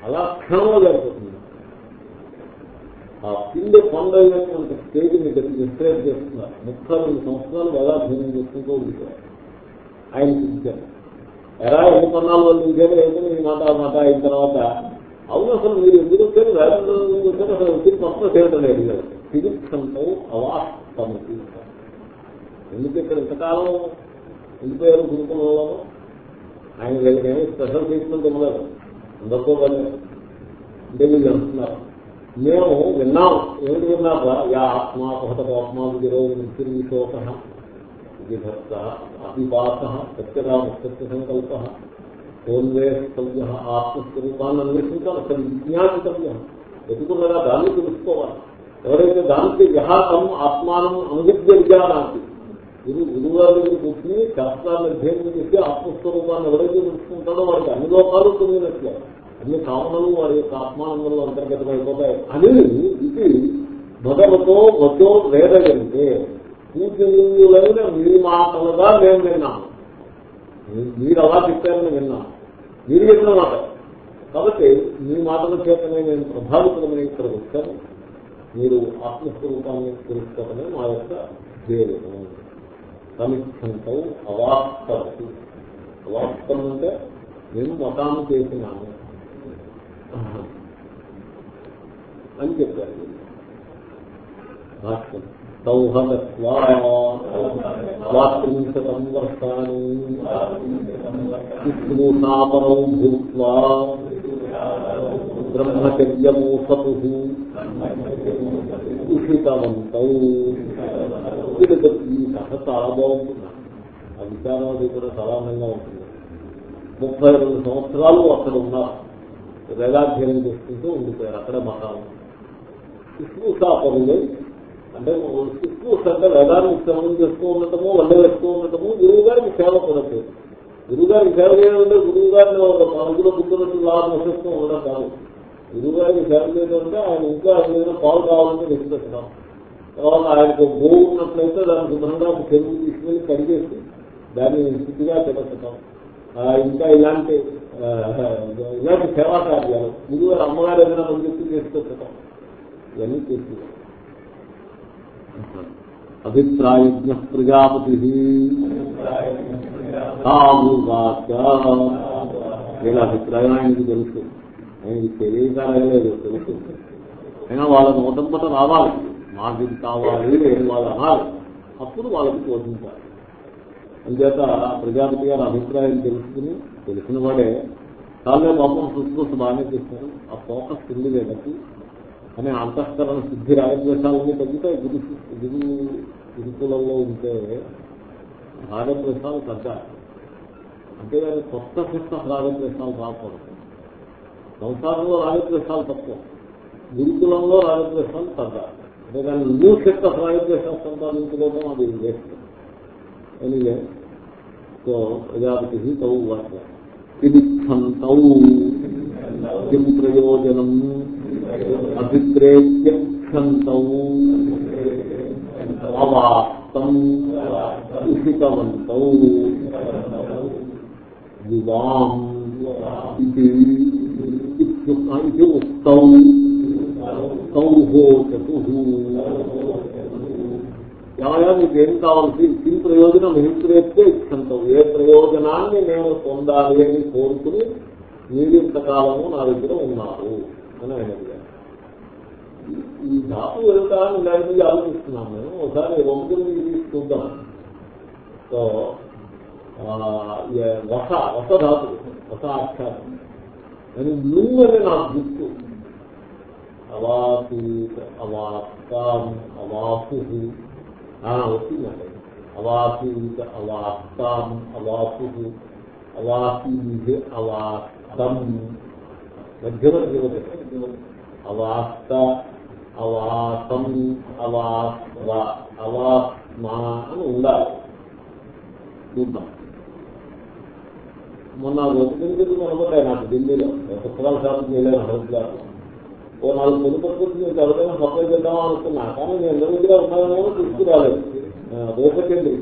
అలా క్షణంలో జరిగిపోతుంది. ఆ పిండి కొండ అయినటువంటి స్టేజ్ని డిస్క్రైబ్ చేస్తున్నారు. ముప్పై రెండు సంవత్సరాలు వేదాధ్యయనం చేసుకుంటూ ఉంటారు ఆయన చూశారు ఎలా ఎన్ని కొన్నాళ్ళు వాళ్ళు ఇంకేమో ఏదో ఈ మాట మాట అయిన తర్వాత అవును అసలు మీరు ఎందుకు వచ్చారు? వేదంలో వచ్చారు? అసలు వచ్చిన మొత్తం చేయడం అడిగారు ఫిజిక్స్ అంటే అవాస్తమతి ఎందుకు ఇక్కడ ఇంతకాలం వెళ్ళిపోయారు గురుకులంలో ఆయన వీళ్ళకేమీ స్పెషల్ ట్రీట్మెంట్ ఇవ్వలేదు. అందరితో కానీ అంటే వీళ్ళు అంటున్నారు. మేము విన్నాం. ఏమిటి విన్నారా యా ఆత్మ భవత ఆత్మ విరో నిర్విశోక విభక్త అభిపాస సంకల్ప. ముక్త సంకల్ప ఆత్మస్వరూపాన్ని అన్వేషించాలి అసలు విజ్ఞానితవ్య ఎదుకున్నగా దాన్ని తెలుసుకోవాలి. ఎవరైతే దానికి విహాసం ఆత్మానం అనువిద్య విజ్ఞానానికి గురు గురువుగారి దగ్గర కూర్చుని శాస్త్రాన్ని అధ్యయనం చేసి ఆత్మస్వరూపాన్ని ఎవరైతే తెలుసుకుంటాడో వాడికి అన్ని లోకాలు పొందినట్లే అన్ని కామనలు వారి యొక్క ఆత్మానందంలో అంతర్గతమైపోతాయి అని ఇది మొదలతో వచ్చో వేదగంటే పూజలైన మీ మాటలుగా మేము విన్నాము మీరు అలా చెప్పారని విన్నాను మీరు చెప్పిన మాట. కాబట్టి మీ మాటల చేతనే నేను ప్రభావితమని ఇక్కడ వచ్చాను. మీరు ఆత్మస్వరూపాన్ని తెలుసుకోవడమే మా యొక్క ధ్యేయము సమిక్షంతో అవాస్తవతి. అవాస్తవం అంటే నేను మతాన్ని చేసినాను. అని చెప్పారు. భాష్యం సౌహగత్వాత్రింశతం వర్షాన్ని విష్ణుసాపరౌ భూత్వా బ్రహ్మచర్యమూసతు ఉషితవంతౌ ఈ కథ చాలా బాగుంటుంది ఆ విచారం అది కూడా చాలా అందంగా ఉంటుంది ముప్పై రెండు సంవత్సరాలు అక్కడ ఉన్నారు వేదాధ్యయనం చేసుకుంటూ ఉండిపోయారు అక్కడే మతాలు శుశ్రూషాపరులై అంటే శుశ్రూష అంటే వేదాన్ని శ్రవణం చేస్తూ ఉండటము వంద వేస్తూ ఉండటము గురువు గారికి సేవ కూడా గురువు గారికి సేవ చేయాలంటే గురువు గారిని ఒక పనుగులో కూర్చున్నట్టు లాభం వస్తూ ఉండడం కాదు. గురువు గారికి సేవ చేయాలంటే ఆయన ఇంకా ఏదైనా పాలు కావాలంటే వెతిపెట్టడం తర్వాత ఆయనకు గోవు ఉన్నట్లయితే దాన్ని శుభ్రంగా చెరువు తీసుకెళ్ళి కడిగేసి దాన్ని స్థితిగా చేపట్టడం ఇంకా ఇలాంటి ఇలాంటి సేవా కార్యాలు గురువు గారు అమ్మగారు ఏదైనా పని చెప్పి పెట్టడం ఇవన్నీ చేస్తున్నాం అభిప్రాయజ్ఞ ప్రజాపతి. వీళ్ళ అభిప్రాయం ఆయనకి తెలుసు. ఆయనకి తెలియకాలేదు తెలుసు. అయినా వాళ్ళని మొదటి రావాలి. మాకు ఇది కావాలి నేను వాళ్ళు అనాలి. అప్పుడు వాళ్ళకి బోధించాలి. అందుచేత ప్రజాపతి గారి అభిప్రాయం తెలుసుకుని తెలిసిన వాడే. చాలా పాపం శుశ్రూష బాగానే చేశారు ఆ ఫోకస్ ఉంది లేదకి అనే అంతఃకరణ సిద్ధి రాగద్వేషాలన్నీ తగ్గుతాయి. గురు గురు గురుకులంలో ఉంటే రాగద్వేషాలు తగ్గాలి అంతేగాని కొత్త కొత్త రాగద్వేషాలు రాకూడదు. సంసారంలో రాగద్వేషాలు తక్కువ. గురుకులంలో రాగద్వేషాలు తగ్గాలి అంతేగాని న్యూ సెట్ ఆఫ్ రాగద్వేషాలు సంపాదించుకోవడం అది వేస్ట్. ఎనివే. సో ప్రజాపతి తౌ వాక్య. ఇది కిం ప్రయోజనం. అభిప్రేత్యంతౌ అవాస్తం ఉషితవంతౌ యువాం ఇది ఉక్తౌ. సౌహోచతు ఏమయ్యా మీకు కావాల్సి ఈ ప్రయోజనం అభిప్రేత్తే ఇచ్చంతం ఏ ప్రయోజనాన్ని నేను పొందాలి అని కోరుకుని మీరు ఇంతకాలము నా దగ్గర ఉన్నారు అని ఆయన అడిగారు. ఈ ధాతు వెళ్తా అని దాని మీద ఆలోచిస్తున్నాను నేను ఒకసారి ఒంగుని తీసుకుందాం. సో వస వస ధాతు వస ఆఖ్యానం అని నువ్వు అని నాకు గుర్తు. అవాసీత అవాస్తాం అవాసు వచ్చిందండి అవాసీత అవాస్తాం అవాసు అవాసీ అవాస్తం మధ్యవర్తి అవాస్త అవాసం అవాస్వ అవాస్మా అని ఉండాలి. చూద్దాం. మొన్న రోజు కనబడ్డాయి నాకు ఢిల్లీలో. పుస్తకాల షాపు చేయలేను హైదరాబాద్ ఓ నాలుగు ముందు పట్టుకొచ్చి నేను ఎవరైనా సప్లై చేద్దామా అనుకున్నా. కానీ నేను అందరి దగ్గర ఉన్నానేమో తీసుకురాలేదు. దోపకేంద్రి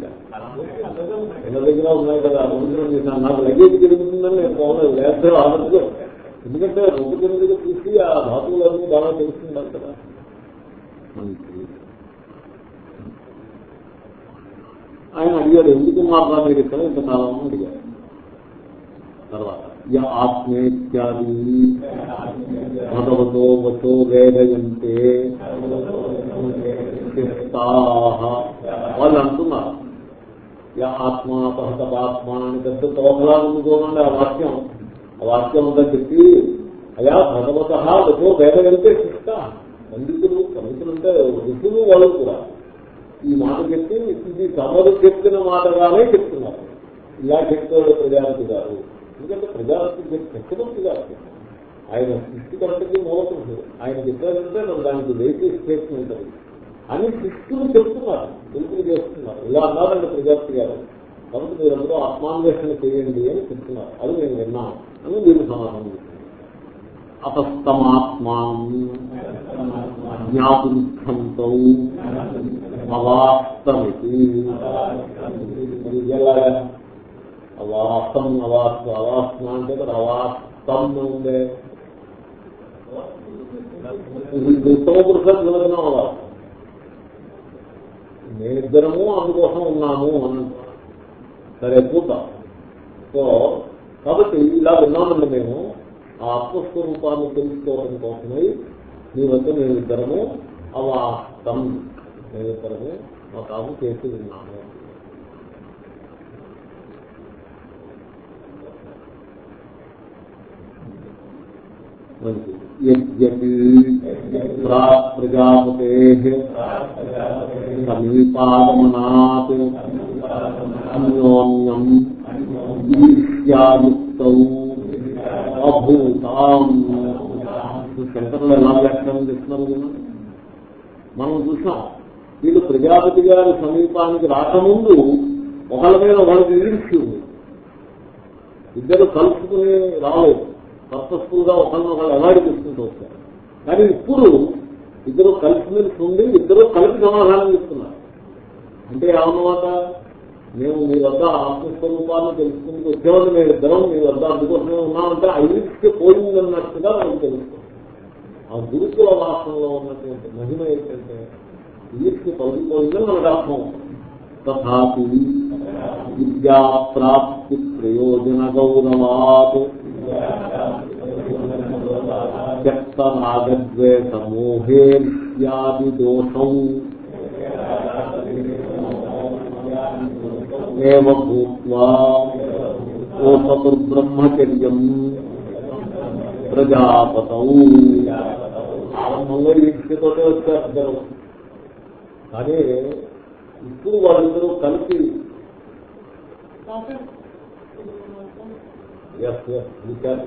ఎన్న దగ్గర ఉన్నాయి కదా అనుగ్రహం నాకు లగేజ్ తిరుగుతుందని నేను పోలేదు. లేకపోతే ఆనందం ఎందుకంటే రూపకేంద్రిగా చూసి ఆ ధాతువులన్నీ బాగా తెలుస్తుంటారు కదా. ఆయన అడిగాడు ఎందుకు మాత్రం మీరు ఇక్కడ ఇంతకాలం అడిగారు. తర్వాత య ఆత్మేత్యాది భగవతో వచో వేదయంతే వాళ్ళు అంటున్నారు ఆత్మాపహతాత్మ అని పెద్ద తోకలాగా చూడండి ఆ వాక్యం ఆ వాక్యం అంతా చెప్పి అయా భగవత వచో వేదయంతే శిష్ట పండితులు పండితులు అంటే ఋషులు వాళ్ళు కూడా. ఈ మాట చెప్పి ఇది తమరు చెప్పిన మాటగానే చెప్తున్నారు. ఇలా చెప్తాడు ప్రజాపతి గారు. ఎందుకంటే ప్రజాపతి చక్రవర్తి గారు ఆయన సృష్టికర్తకి మూలకుడు ఆయన చెప్పారంటే నన్ను దానికి వేసే స్టేట్మెంట్ అది అని శిష్యులు చెప్తున్నారు. తెలుపులు చేస్తున్నారు. ఇలా అన్నారండి ప్రజాపతి గారు. కాబట్టి మీరందరూ ఆత్మాన్వేషణ చేయండి అని చెప్తున్నారు. అది నేను విన్నాను. అని మీరు సమాధానం చెప్తున్నారు అతస్తమాత్మాం. అవాస్తమితి ఎలాగా అవాస్తం అవాస్త అవాస్మ అంటే కదా అవాస్తం ఉందే ఉత్తమ పురుషులకు విలగనం అవాస్తం మేమిద్దరము అందుకోసం ఉన్నాము అని. సరే చూద్దాం సో కాబట్టి ఇలా విన్నామండి మేము. ఆ ఆత్మస్వరూపాన్ని తెలుసుకోవడం కోసమై మీ వద్ద మేమిద్దరము అవాస్తం మేమిద్దరము మా తాము చేసి ఉన్నాము. ప్రజాపతే సమీపాగమనాత్ అన్యోన్యం ఈర్ష్యాయుక్తౌ అభూతాం శంకరులు ఎలా వ్యాఖ్యానం చేస్తున్నారు మనం చూసాం వీళ్ళు ప్రజాపతి గారి సమీపానికి రాకముందు ఒకళ్ళ మీద ఒకళ్ళకి ఈర్ష్య ఉంది ఇద్దరు కలుసుకుని రాలేదు. పర్పస్ఫుల్గా ఒకళ్ళని ఒకళ్ళు అవాయిడ్ చేసుకుంటూ వచ్చారు. కానీ ఇప్పుడు ఇద్దరు కలిసిమెలిసి ఉండి ఇద్దరు కలిసి సమాధానం ఇస్తున్నారు అంటే ఏమన్నమాట? మేము మీ వద్ద ఆత్మస్వరూపాన్ని తెలుసుకుంటూ వచ్చేవాళ్ళు మేము ఇద్దరం మీ వద్ద అందుకోసమే ఉన్నామంటే ఐదికి పోయిందన్నట్టుగా మనకు తెలుస్తుంది. ఆ గురుకుల వాసనలో ఉన్నటువంటి మహిమ ఏంటంటే ఈర్ష్కి పలిపోయిందని మనకు అర్థం తథాపి విద్యా ప్రాప్తి ప్రయోజన గౌరవాత్. త్యక్తరాగద్వేషమోహేర్యాది దోషం. ఏవ భూత్వా. ఓపతుర్బ్రహ్మచర్యం ప్రజాపతౌ. ఆరంభంలో ఈక్షతోటే వచ్చారు ఇద్దరు కానీ ఇప్పుడు వాళ్ళందరూ కలిసి ఎస్ ఎస్ విచారు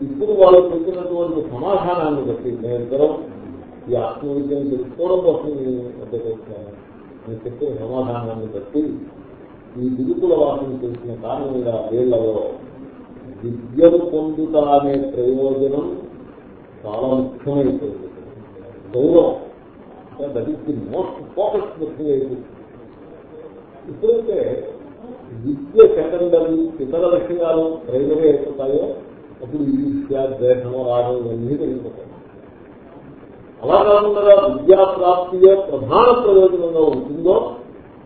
ఇప్పుడు వాళ్ళు చెప్పినటువంటి సమాధానాన్ని బట్టి మేమిద్దరం ఈ ఆత్మవిద్యను తెలుసుకోవడం కోసం నేను వద్దకు వచ్చాను నేను చెప్పిన సమాధానాన్ని బట్టి ఈ గురుకుల వాసన తెలిసిన కారణంగా వీళ్ళలో విద్యను పొందుట అనే ప్రయోజనం చాలా ముఖ్యమైపోయింది. గౌరవం. That is the most focus ముఖ్యమైపోయింది ఇప్పుడైతే విద్య సెకండరీ ఇతర విషయాలు ప్రైమరీ అయిపోతాయో అప్పుడు ఈర్ష్య ద్వేషము రాగం ఇవన్నీ పెరిగిపోతాయి. అలా కాకుండా విద్యా ప్రాప్తియే ప్రధాన ప్రయోజనంగా ఉంటుందో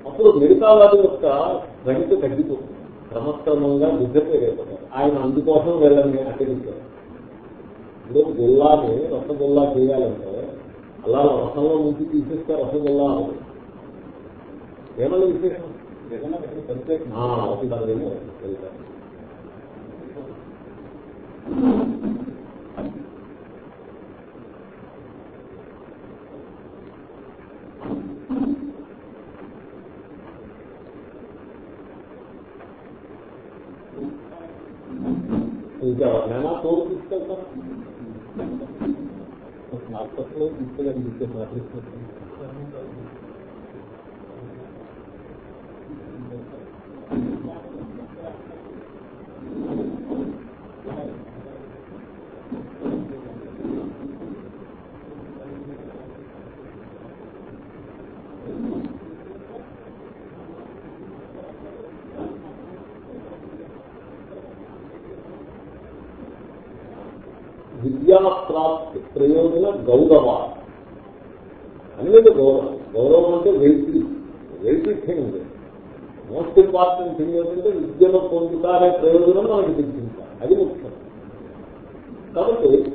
అప్పుడు మిగతా వాటి యొక్క సంఖ్య తగ్గిపోతుంది. క్రమక్రమంగా పెరిగిపోతాయి ఆయన అందుకోసం వెళ్ళని అటెండించారు ఇప్పుడు గుల్లాని రసగుల్లా చేయాలంటే అలా రసంలో నుంచి తీసేస్తే రసగుల్లా అవ్వదు. ఏమన్నా విశేషం? అవుతుందేమో వెళ్తారు ఇంకా తోడు తీసుకెళ్తాను తీసుకెళ్ళి తీసుకెళ్ళి విద్యా ప్రాప్తి ప్రయోజన గౌరవ. అనేది గౌరవం. గౌరవం అంటే weighty weighty thing most important thing ఏంటంటే విద్యను పొందుతారే ప్రయోజనం మనకి తెలిసించాలి అది ముఖ్యం. కాబట్టి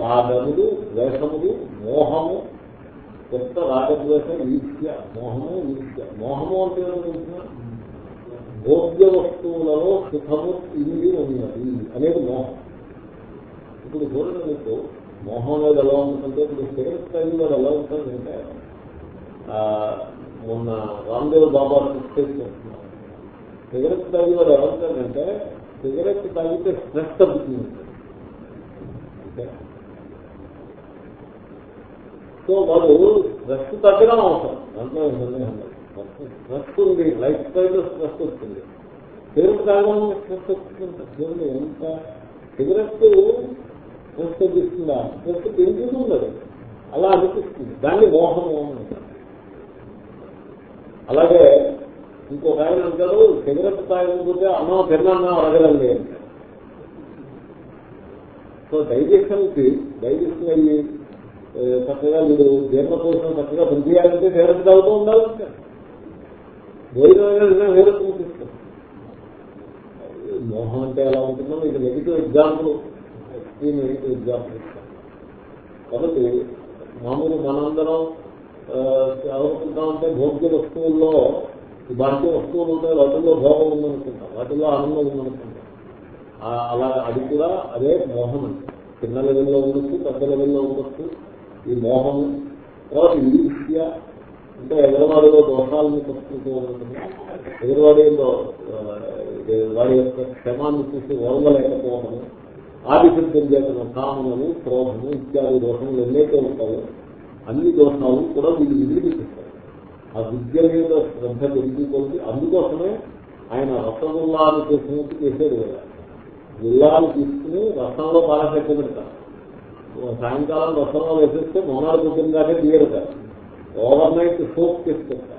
పాదములు ద్వేషములు మోహము కొత్త రాగద్వేషం ఈర్ష్య మోహము ఈర్ష్య. మోహము అంటే భోగ్య వస్తువులలో సుఖము ఇల్లి ఉన్నది అనేది మోహం. ఇప్పుడు చూడండి మీకు మోహం అనేది ఎలా ఉంటుందంటే ఇప్పుడు స్టేట్ సిగరెట్ తాగి వాడు ఎలా ఉంటుందంటే మొన్న రామ్దేవ్ బాబా చేస్తున్నారు సిగరెట్ తాగి వాడు ఎలా ఉంటారంటే సిగరెట్ తాగితే స్ట్రెస్ తగ్గుతుంది. సో వాడు స్ట్రెస్ తగ్గడం అవసరం. దాంట్లో సందేహం స్ట్రెస్ ఉంది లైఫ్ స్టైల్లో స్ట్రెస్ వస్తుంది. సిగరెట్ తాగడం స్ట్రెస్ వస్తుంది. ఎంత సిగరెట్ స్ట్రెస్ తగ్గిస్తుందా స్ట్రెస్ పెంచుతుంది ఉండదు. అలా అనిపిస్తుంది. దాన్ని మోహము మోహం అలాగే ఇంకొక ఆయన అంటారు సిగరెట్ తాగకపోతే అన్నం తిన్నా అడగలండి సో డైజెషన్కి డైజెషన్ అయ్యి చక్కగా మీరు జీర్ణకోశం చక్కగా పనిచేయాలంటే సిగరెట్ తాగుతూ ఉండాలంటే భోజనం వేరే మోహం అంటే ఎలా ఉంటుందో మీకు నెగిటివ్ ఎగ్జాంపుల్ దీన్ని కాబట్టి మామూలు మనందరం ఆ, ఎవరుకుంటామంటే భోగ్య వస్తువుల్లో ఈ బాహ్య వస్తువులు ఉంటాయి వాటిల్లో భోగం ఉందనుకుంటాం వాటిల్లో ఆనందం ఉందనుకుంటాం. అలా అది కూడా అదే మోహం అంటే చిన్న లెవెల్లో ఉండొచ్చు పెద్ద లెవెల్లో ఉండొచ్చు ఈ మోహం. తర్వాత ఈర్ష్య అంటే ఎగరవాడిలో దోషాలను పట్టుకుంటూ ఉంటుంది ఎగరవాడిలో వాడి యొక్క క్షమాన్ని చూసి ఓర్వలేకపోవడము ఆదిశబ్దం చేసిన కామనము క్రోధము ఇత్యాది దోషములు ఎన్నైతే ఉంటాయో అన్ని దోషాలు కూడా వీళ్ళు విడిపిస్తారు ఆ విద్య మీద శ్రద్ధ పెరిగిపోతుంది అందుకోసమే ఆయన రసగుల్లాలు చేసినట్టు చేసేది కదా. గుల్లాలు తీసుకుని రసంలో బాగా పెట్టబెడతారు సాయంకాలం రసంలో వేసేస్తే మోనాలు పొద్దున్నగానే తీయడతారు. ఓవర్ నైట్ సోప్ చేసుకుంటారు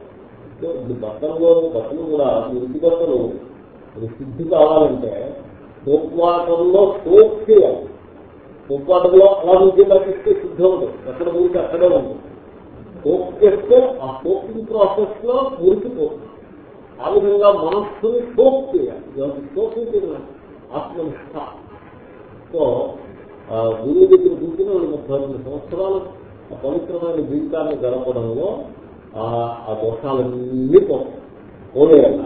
బట్టలు బట్టలు కూడా ఇంటి బట్టలు సిద్ధి కావాలంటే సోప్ వాటర్లో సోప్ చేయాలి సోప్ అలా నుంచి తగ్గిస్తే శుద్ధం ఉండదు. ఎక్కడ ఊరికి అక్కడే ఉండదు సోప్ చేస్తే ఆ సోపింగ్ ప్రాసెస్లో మురికిపోతుంది ఆ విధంగా మనస్సుని సోప్ చేయాలి. సోపింగ్ ఆత్మనిష్ట. సో గురువు దగ్గర కూర్చుని వాళ్ళు ముప్పై రెండు సంవత్సరాలు ఆ పవిత్రమైన జీవితాన్ని గడపడంలో ఆ ఆ దోషాలన్నీ పోతాయి. పోలేయాలి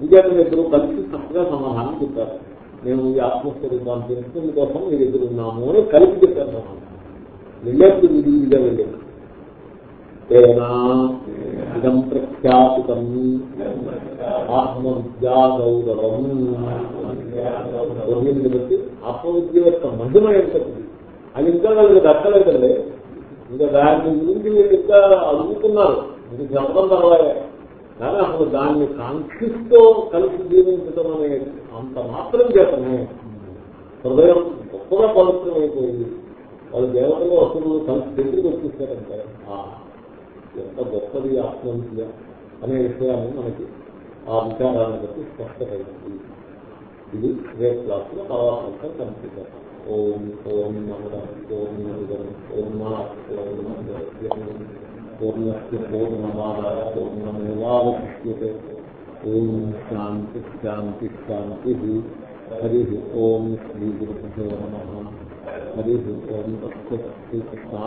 విద్యార్థులు ఇద్దరు కలిసి చక్కగా సమాధానం చెప్పారు. మేము ఈ ఆత్మస్వరూపాన్ని తెలుసుకుని కోసం మీ దగ్గర ఉన్నాము అని కలిపి చెప్పాను సమాధానం వెళ్ళేప్పుడు విధిగా వెళ్ళారు తేనా? ఇదం ప్రఖ్యాపితం. ఆత్మవిద్యా గౌరవం రోజుని బట్టి ఆత్మవిద్య యొక్క మహిమ ఎంతది అది ఇంకా వాళ్ళకి దక్కలేదండి. ఇంకా దాని గురించి వీళ్ళు ఇంకా అడుగుతున్నారు. ఇది చెప్పడం తర్వాత. కానీ అసలు దాన్ని కాంక్షిస్తూ కలిసి జీవించడం అనే అంత మాత్రం చేతనే హృదయం గొప్పగా పవిత్రం అయిపోయింది వాళ్ళు దేవతలు అసలు కలిసి దగ్గరికి వచ్చేసారంటే ఎంత గొప్పది ఆత్మవిద్య అనే విషయాన్ని మనకి ఆ విచారాన్ని బట్టి స్పష్టమైంది ఇది రేపు క్లాస్లో తర్వాత అంతా కంప్లీట్ చేస్తాం ఓం ఓం నమ ఓం నమ ఓం మా ఓం నమదం పూర్ణస్య పూర్ణమాదాయ పూర్ణమేవాశిష్యతే ఓం శాంతి శాంతి శాంతి హరి ఓం శ్రీ గురు నమ హరి ఓం తత్వ